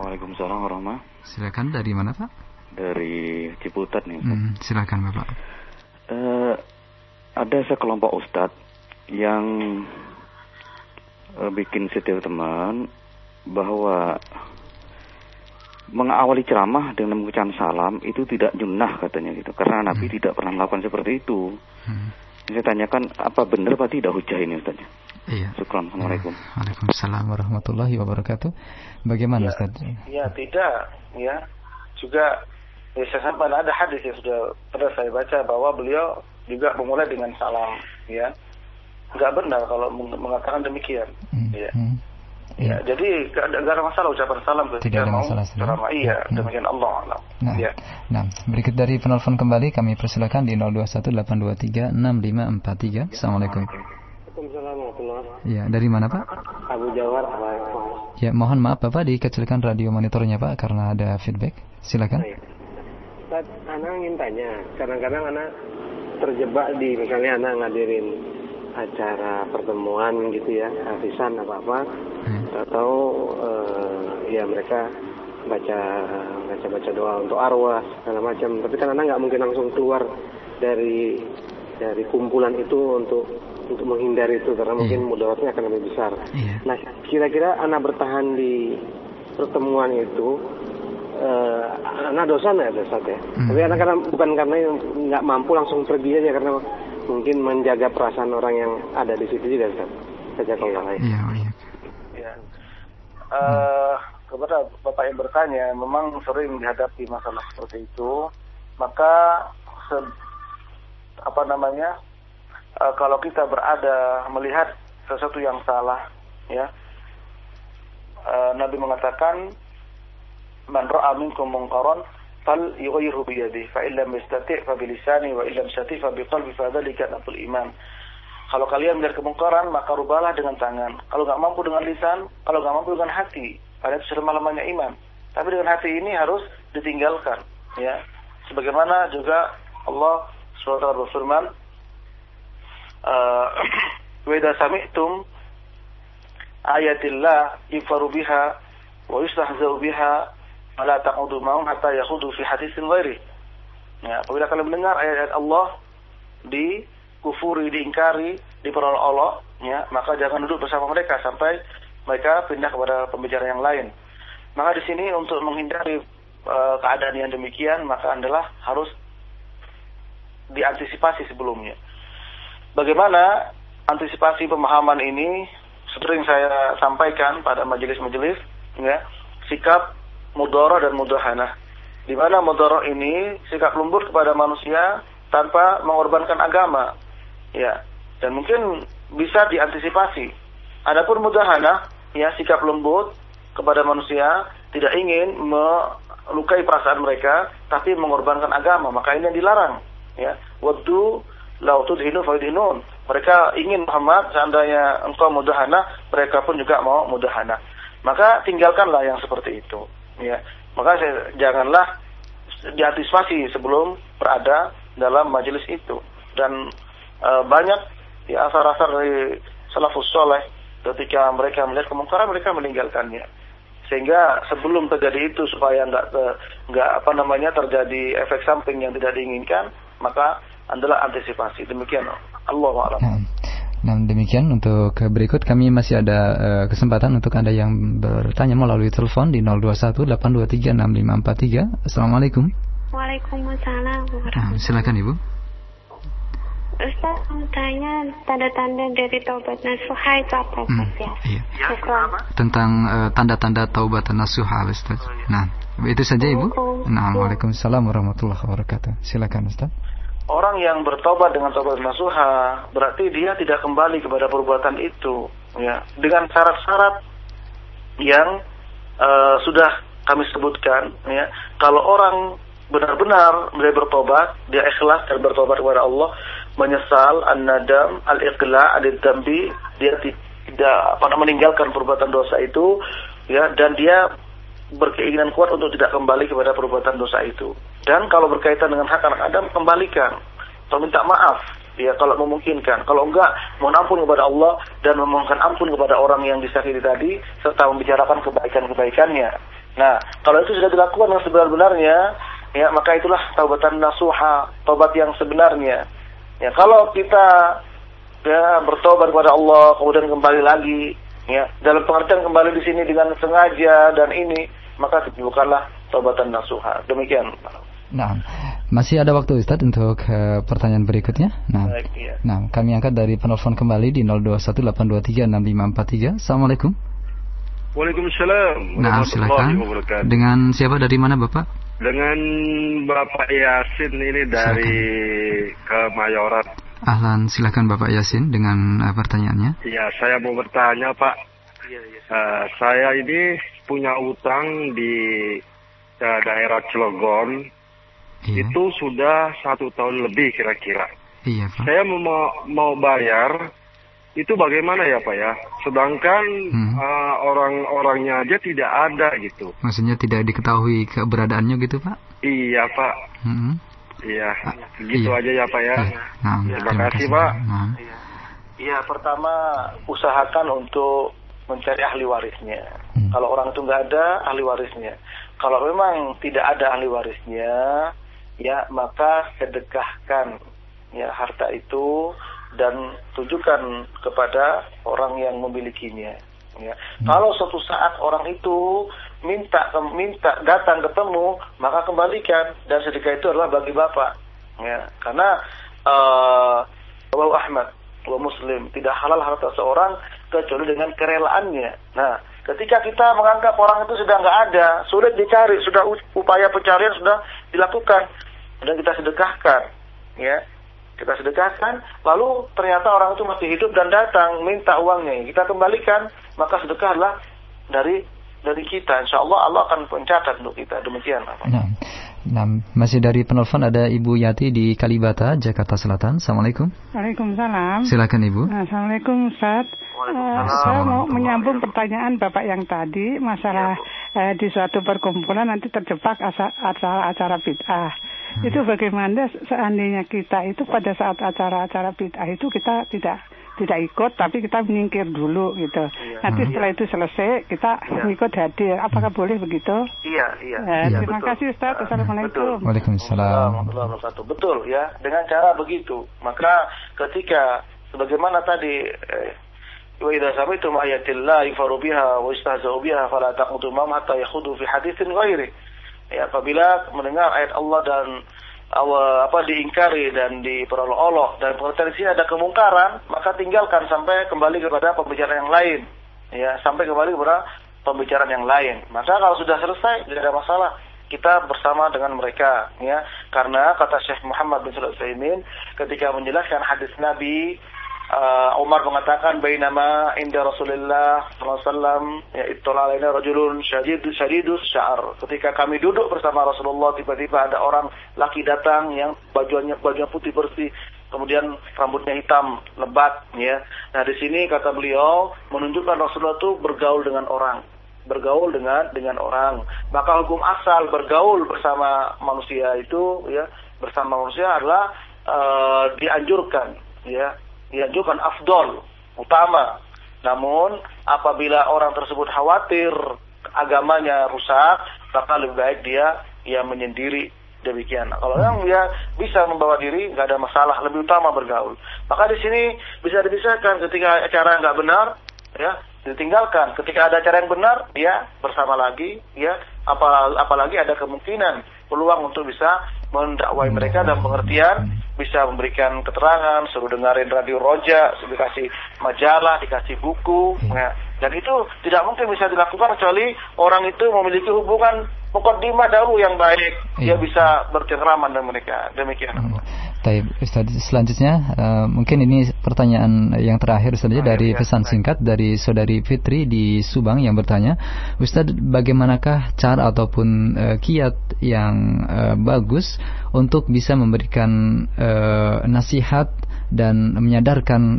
Waalaikumsalam warahmatullahi Silakan dari mana Pak? Dari Ciputat nih. Hmm, silakan Bapak uh, ada sekelompok ustadz yang uh, bikin setiap teman bahwa mengawali ceramah dengan mengucapkan salam itu tidak junnah katanya gitu karena Nabi hmm. tidak pernah melakukan seperti itu. Hmm. Saya tanyakan apa benar apa tidak hujah ini Ustaz? Iya. Syukran. Assalamualaikum. Ya. Waalaikumsalam warahmatullahi wabarakatuh. Bagaimana ya, Ustaz? Ya, tidak ya. Juga Ya, saya sampai ada hadis yang sudah pernah saya baca bahwa beliau juga memulai dengan salam, ya. Enggak benar kalau mengatakan demikian, hmm. ya. Hmm. Ya, ya, jadi gak ada, gak ada masalah ucapan salam Tidak ada masalah selama Iya, hmm. demikian Allah Allah. Nah, ya. nah, berikut dari penelpon kembali kami persilakan di 0218236543. Assalamualaikum. Waalaikumsalam Ya, dari mana Pak? Abu Jawar, Ya, mohon maaf Bapak dikecilkan radio monitornya Pak karena ada feedback. Silakan. Iya. Ustaz, anak ingin tanya, kadang-kadang anak terjebak di misalnya anak ngadirin acara pertemuan gitu ya, hafisan apa-apa, hmm. atau uh, ya mereka baca baca baca doa untuk arwah segala macam. Tapi kan anak nggak mungkin langsung keluar dari dari kumpulan itu untuk untuk menghindari itu karena mungkin yeah. mudaratnya akan lebih besar. Yeah. Nah, kira-kira anak bertahan di pertemuan itu uh, anak dosa nggak dosa ya. Hmm. Tapi anak karena bukan karena nggak mampu langsung pergi aja karena mungkin menjaga perasaan orang yang ada di situ juga Ustaz. Saja kalau nggak Iya, iya. Ya. Uh, kepada Bapak yang bertanya, memang sering dihadapi masalah seperti itu, maka se, apa namanya uh, kalau kita berada melihat sesuatu yang salah, ya. Uh, Nabi mengatakan man ra'a minkum munkaran fal yughayyiru bi yadihi fa illam yastati' fa bi lisani wa illam yastati' fa bi qalbi fa dzalika nafsul iman. Kalau kalian melihat kemungkaran, maka rubahlah dengan tangan. Kalau nggak mampu dengan lisan, kalau nggak mampu dengan hati, pada itu selama-lamanya iman. Tapi dengan hati ini harus ditinggalkan, ya. Sebagaimana juga Allah SWT berfirman, wa idza sami'tum ayatillah yufaru biha wa yustahza'u biha fala taqudu ma'hum hatta yakhudu fi haditsin ghairi. Ya, apabila kalian mendengar ayat-ayat Allah dikufuri, diingkari, diperolok-olok, ya, maka jangan duduk bersama mereka sampai mereka pindah kepada pembicara yang lain. Maka di sini untuk menghindari uh, keadaan yang demikian, maka adalah harus diantisipasi sebelumnya. Bagaimana antisipasi pemahaman ini sering saya sampaikan pada majelis-majelis ya sikap mudoroh dan mudahana di mana mudoroh ini sikap lembut kepada manusia tanpa mengorbankan agama. Ya dan mungkin bisa diantisipasi. Adapun mudahana ya sikap lembut kepada manusia tidak ingin melukai perasaan mereka tapi mengorbankan agama. Maka ini yang dilarang ya. Waktu lautud hinu faidinun mereka ingin Muhammad seandainya engkau mudahana, mereka pun juga mau mudahana. Maka tinggalkanlah yang seperti itu. Ya, maka saya, janganlah diantisipasi sebelum berada dalam majelis itu. Dan e, banyak di asar-asar dari salafus soleh ketika mereka melihat kemungkaran mereka meninggalkannya. Sehingga sebelum terjadi itu supaya nggak nggak apa namanya terjadi efek samping yang tidak diinginkan maka adalah antisipasi. Demikian Allah Nah, nah demikian untuk berikut kami masih ada uh, kesempatan untuk Anda yang bertanya melalui telepon di 0218236543. Assalamualaikum. Waalaikumsalam. Nah, silakan Ibu. Ustaz mau tanya tanda-tanda dari taubat nasuha itu apa hmm, ya? Iya. Ya, Tentang uh, tanda-tanda taubat nasuha Ustaz. Oh, iya. Nah, itu saja Ibu. Nah, Waalaikumsalam warahmatullahi wabarakatuh. Silakan Ustaz orang yang bertobat dengan tobat nasuha berarti dia tidak kembali kepada perbuatan itu ya. Dengan syarat-syarat yang uh, sudah kami sebutkan ya. Kalau orang benar-benar dia bertobat dia ikhlas dan bertobat kepada Allah menyesal an-nadam al-iqla ad-dambi dia tidak apa meninggalkan perbuatan dosa itu ya dan dia berkeinginan kuat untuk tidak kembali kepada perbuatan dosa itu. Dan kalau berkaitan dengan hak anak Adam, kembalikan minta maaf ya kalau memungkinkan. Kalau enggak, mohon ampun kepada Allah dan memohonkan ampun kepada orang yang disakiti tadi serta membicarakan kebaikan-kebaikannya. Nah, kalau itu sudah dilakukan dengan sebenar-benarnya, ya maka itulah taubatan nasuha, taubat yang sebenarnya. Ya, kalau kita ya bertobat kepada Allah kemudian kembali lagi ya dalam pengertian kembali di sini dengan sengaja dan ini maka bukanlah taubatan nasuha demikian Nah, masih ada waktu Ustaz untuk uh, pertanyaan berikutnya. Nah, Baik, iya. nah, kami angkat dari penelpon kembali di 0218236543. Assalamualaikum. Waalaikumsalam. Nah, silakan. Dengan siapa dari mana Bapak? Dengan Bapak Yasin ini dari Kemayoran. Ahlan, silakan Bapak Yasin dengan uh, pertanyaannya. Ya, saya mau bertanya Pak. Iya, iya. Uh, saya ini punya utang di uh, daerah Cilegon. Iya. Itu sudah satu tahun lebih kira-kira. Iya, Pak. Saya mau mau bayar itu bagaimana ya Pak ya? Sedangkan hmm. uh, orang-orangnya aja tidak ada gitu. Maksudnya tidak diketahui keberadaannya gitu Pak? Iya Pak. Hmm. Iya, ah, gitu iya. aja ya Pak ya. Iya. Nah, terima, terima kasih Pak. Nah. Iya, pertama usahakan untuk mencari ahli warisnya. Hmm. Kalau orang itu nggak ada ahli warisnya. Kalau memang tidak ada ahli warisnya, ya maka sedekahkan ya harta itu dan tunjukkan kepada orang yang memilikinya. Ya. Hmm. Kalau suatu saat orang itu minta minta datang ketemu maka kembalikan dan sedekah itu adalah bagi bapak ya karena uh, Ahmad wa Muslim tidak halal harta seorang kecuali dengan kerelaannya nah ketika kita menganggap orang itu sudah nggak ada sulit dicari sudah upaya pencarian sudah dilakukan dan kita sedekahkan ya kita sedekahkan, lalu ternyata orang itu masih hidup dan datang minta uangnya, kita kembalikan, maka sedekahlah dari dari kita. Insya Allah Allah akan mencatat untuk kita. Demikian. Nah, nah, masih dari penelpon ada Ibu Yati di Kalibata, Jakarta Selatan. Assalamualaikum. Waalaikumsalam. Silakan Ibu. Assalamualkum Ustaz. Uh, saya mau menyambung pertanyaan Bapak yang tadi masalah uh, di suatu perkumpulan nanti terjebak acara-acara bid'ah. Hmm. Itu bagaimana seandainya kita itu pada saat acara-acara bid'ah itu kita tidak tidak ikut tapi kita menyingkir dulu gitu. Iya. Nanti hmm. setelah itu selesai kita iya. ikut hadir. Apakah hmm. boleh begitu? Iya, iya. Ya, iya terima betul. kasih Ustaz. Assalamualaikum. Betul. Waalaikumsalam. Betul ya. Dengan cara begitu, maka ketika sebagaimana tadi eh, wa idza sami'tum ayatillahi farubiha wa istahza'u biha fala taqutu ma hatta yakhudu fi haditsin ghairi. Ya, apabila mendengar ayat Allah dan apa diingkari dan diperolok-olok. Dan potensi ada kemungkaran maka tinggalkan sampai kembali kepada pembicaraan yang lain. Ya sampai kembali kepada pembicaraan yang lain. Maka kalau sudah selesai tidak ada masalah. Kita bersama dengan mereka ya. Karena kata Syekh Muhammad bin Sulaiman ketika menjelaskan hadis Nabi uh, Umar mengatakan bainama inda Rasulullah SAW ya ittala alaina rajulun syadidus syadidus sya'ar. Ketika kami duduk bersama Rasulullah tiba-tiba ada orang laki datang yang bajuannya bajunya putih bersih kemudian rambutnya hitam lebat ya. Nah di sini kata beliau menunjukkan Rasulullah itu bergaul dengan orang bergaul dengan dengan orang maka hukum asal bergaul bersama manusia itu ya bersama manusia adalah uh, dianjurkan ya dianjurkan afdol, utama. Namun apabila orang tersebut khawatir agamanya rusak, maka lebih baik dia ya menyendiri demikian. Kalau yang dia bisa membawa diri, nggak ada masalah. Lebih utama bergaul. Maka di sini bisa dipisahkan ketika acara nggak benar, ya ditinggalkan. Ketika ada acara yang benar, dia bersama lagi, ya apa apalagi ada kemungkinan peluang untuk bisa mendakwai mereka dan pengertian bisa memberikan keterangan, suruh dengerin radio roja, suruh dikasih majalah, dikasih buku, ya. dan itu tidak mungkin bisa dilakukan kecuali orang itu memiliki hubungan mukaddimah dahulu yang baik, iya. dia bisa bercengkraman dengan mereka. Demikian. Hmm. Taib, Ustaz, selanjutnya uh, mungkin ini pertanyaan yang terakhir saja oh, dari ya, pesan singkat dari saudari Fitri di Subang yang bertanya, Ustaz, bagaimanakah cara ataupun uh, kiat yang uh, bagus untuk bisa memberikan uh, nasihat dan menyadarkan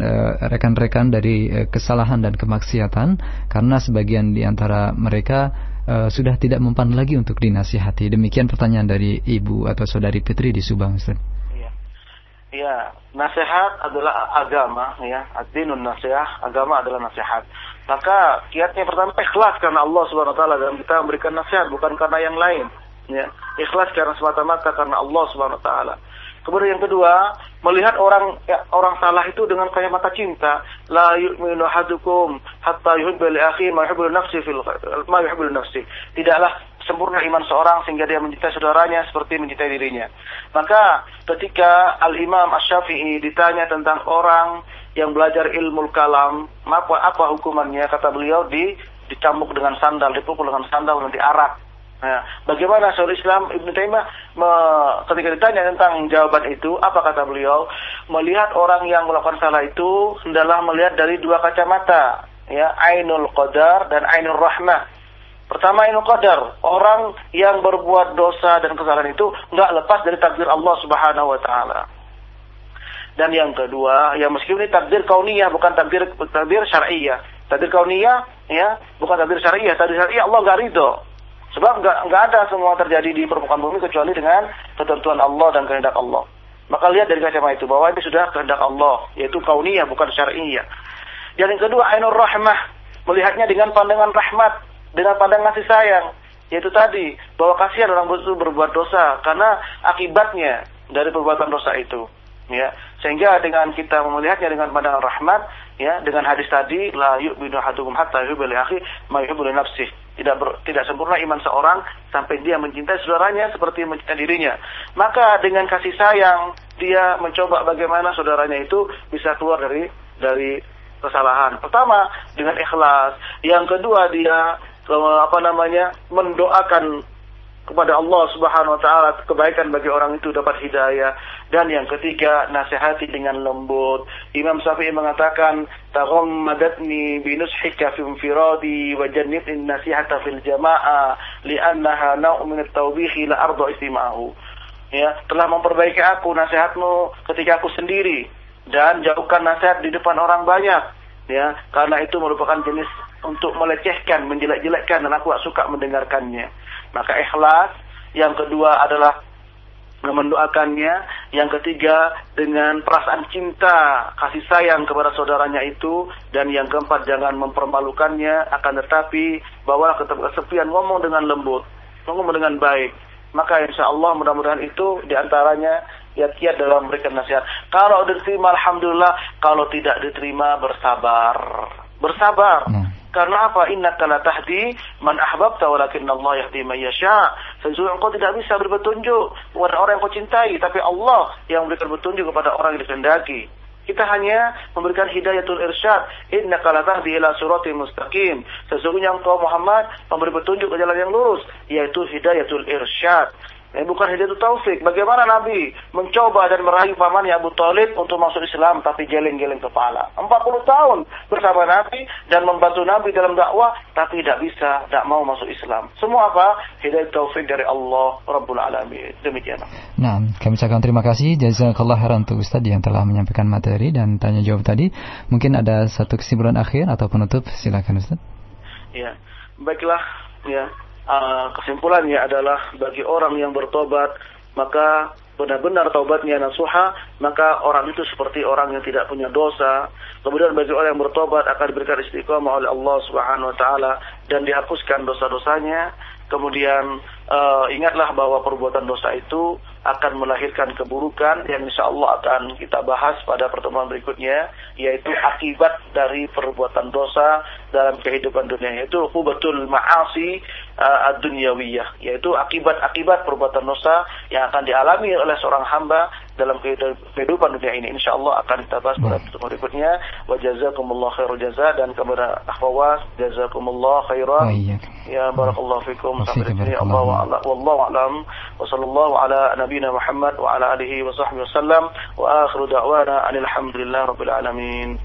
rekan-rekan uh, dari uh, kesalahan dan kemaksiatan karena sebagian di antara mereka uh, sudah tidak mempan lagi untuk dinasihati. Demikian pertanyaan dari ibu atau saudari Fitri di Subang, Ustaz. Ya, nasihat adalah agama, ya. Ad-dinun nasihat, agama adalah nasihat. Maka kiatnya pertama ikhlas karena Allah Subhanahu wa taala dan kita memberikan nasihat bukan karena yang lain, ya. Ikhlas karena semata-mata karena Allah Subhanahu wa taala. Kemudian yang kedua, melihat orang ya, orang salah itu dengan kayak mata cinta. La yu'minu hadukum hatta yuhibbu li akhi ma yuhibbu nafsi fil ma yuhibbu nafsi. Tidaklah sempurna iman seorang sehingga dia mencintai saudaranya seperti mencintai dirinya. Maka ketika Al-Imam Ash-Syafi'i ditanya tentang orang yang belajar ilmu kalam, apa apa hukumannya? Kata beliau di dicambuk dengan sandal, dipukul dengan sandal dan diarak. Nah, bagaimana Syaikhul Islam Ibnu Taimiyah ketika ditanya tentang jawaban itu, apa kata beliau? Melihat orang yang melakukan salah itu hendaklah melihat dari dua kacamata, ya, ainul qadar dan ainul rahmah Pertama ini qadar, orang yang berbuat dosa dan kesalahan itu nggak lepas dari takdir Allah Subhanahu wa taala. Dan yang kedua, ya meskipun ini takdir kauniyah bukan takdir takdir syar'iyyah. Takdir kauniyah ya, bukan takdir syar'iyyah. Takdir syar'iyyah Allah nggak ridho. Sebab nggak ada semua terjadi di permukaan bumi kecuali dengan ketentuan Allah dan kehendak Allah. Maka lihat dari kacamata itu bahwa ini sudah kehendak Allah, yaitu kauniyah bukan syar'iyyah. Dan yang kedua, ainur rahmah, melihatnya dengan pandangan rahmat, dengan pandang kasih sayang yaitu tadi bahwa kasihan orang itu berbuat dosa karena akibatnya dari perbuatan dosa itu ya sehingga dengan kita melihatnya dengan pandangan rahmat ya dengan hadis tadi la yu'minu ahadukum hatta yuhibbu li akhi ma yuhibbu li nafsihi tidak ber, tidak sempurna iman seorang sampai dia mencintai saudaranya seperti mencintai dirinya. Maka dengan kasih sayang dia mencoba bagaimana saudaranya itu bisa keluar dari dari kesalahan. Pertama dengan ikhlas. Yang kedua dia apa namanya mendoakan kepada Allah Subhanahu wa taala kebaikan bagi orang itu dapat hidayah. Dan yang ketiga nasihati dengan lembut. Imam Syafi'i mengatakan taghammadatni bi nushika fi infiradi wa jannibni nasihata fil jamaah li'annaha naw'un min at-tawbihi la ardu istima'ahu. Ya telah memperbaiki aku nasihatmu ketika aku sendiri. Dan jauhkan nasihat di depan orang banyak. Ya karena itu merupakan jenis untuk melecehkan menjelek-jelekkan dan aku tak suka mendengarkannya maka ikhlas. Yang kedua adalah mendoakannya. Yang ketiga dengan perasaan cinta, kasih sayang kepada saudaranya itu. Dan yang keempat jangan mempermalukannya. Akan tetapi bawalah ke tempat kesepian ngomong dengan lembut. Ngomong dengan baik. Maka insya Allah mudah-mudahan itu di antaranya kiat-kiat dalam memberikan nasihat. Kalau diterima Alhamdulillah. Kalau tidak diterima bersabar. Bersabar. Hmm. Karena apa? Inna la tahdi man ahbabta walakin Allah yahdi man yasha. Sesungguhnya engkau tidak bisa beri petunjuk kepada orang yang kau cintai, tapi Allah yang memberikan petunjuk kepada orang yang dikehendaki. Kita hanya memberikan hidayatul irsyad. Inna la tahdi ila surati mustaqim. Sesungguhnya engkau Muhammad memberi petunjuk ke jalan yang lurus, yaitu hidayatul irsyad. Eh, bukan hidayatul taufik. Bagaimana Nabi mencoba dan merayu pamannya Abu Talib untuk masuk Islam tapi geleng-geleng kepala. 40 tahun bersama Nabi dan membantu Nabi dalam dakwah tapi tidak bisa, tidak mau masuk Islam. Semua apa? Hidayat taufik dari Allah Rabbul Alamin. Demikian. Nah, kami ucapkan terima kasih jazakallah khairan untuk Ustaz yang telah menyampaikan materi dan tanya jawab tadi. Mungkin ada satu kesimpulan akhir atau penutup silakan Ustaz. Ya. Baiklah ya uh, kesimpulannya adalah bagi orang yang bertobat maka benar-benar taubatnya nasuha maka orang itu seperti orang yang tidak punya dosa. Kemudian bagi orang yang bertobat akan diberikan istiqomah oleh Allah Subhanahu wa taala dan dihapuskan dosa-dosanya. Kemudian uh, ingatlah bahwa perbuatan dosa itu akan melahirkan keburukan yang insya Allah akan kita bahas pada pertemuan berikutnya yaitu akibat dari perbuatan dosa dalam kehidupan dunia yaitu hubatul ma'asi uh, ad-dunyawiyah yaitu akibat-akibat perbuatan dosa yang akan dialami oleh seorang hamba dalam kehidupan dunia ini. Insya Allah akan kita bahas pada pertemuan berikutnya. Wa jazakumullah khairul jaza dan kepada akhwat jazakumullah khairan. Ya barakallahu fikum. Sampai di sini. Allah a'lam wa sallallahu ala nabi نبينا محمد وعلى آله وصحبه وسلم. وآخر دعوانا أن الحمد لله رب العالمين.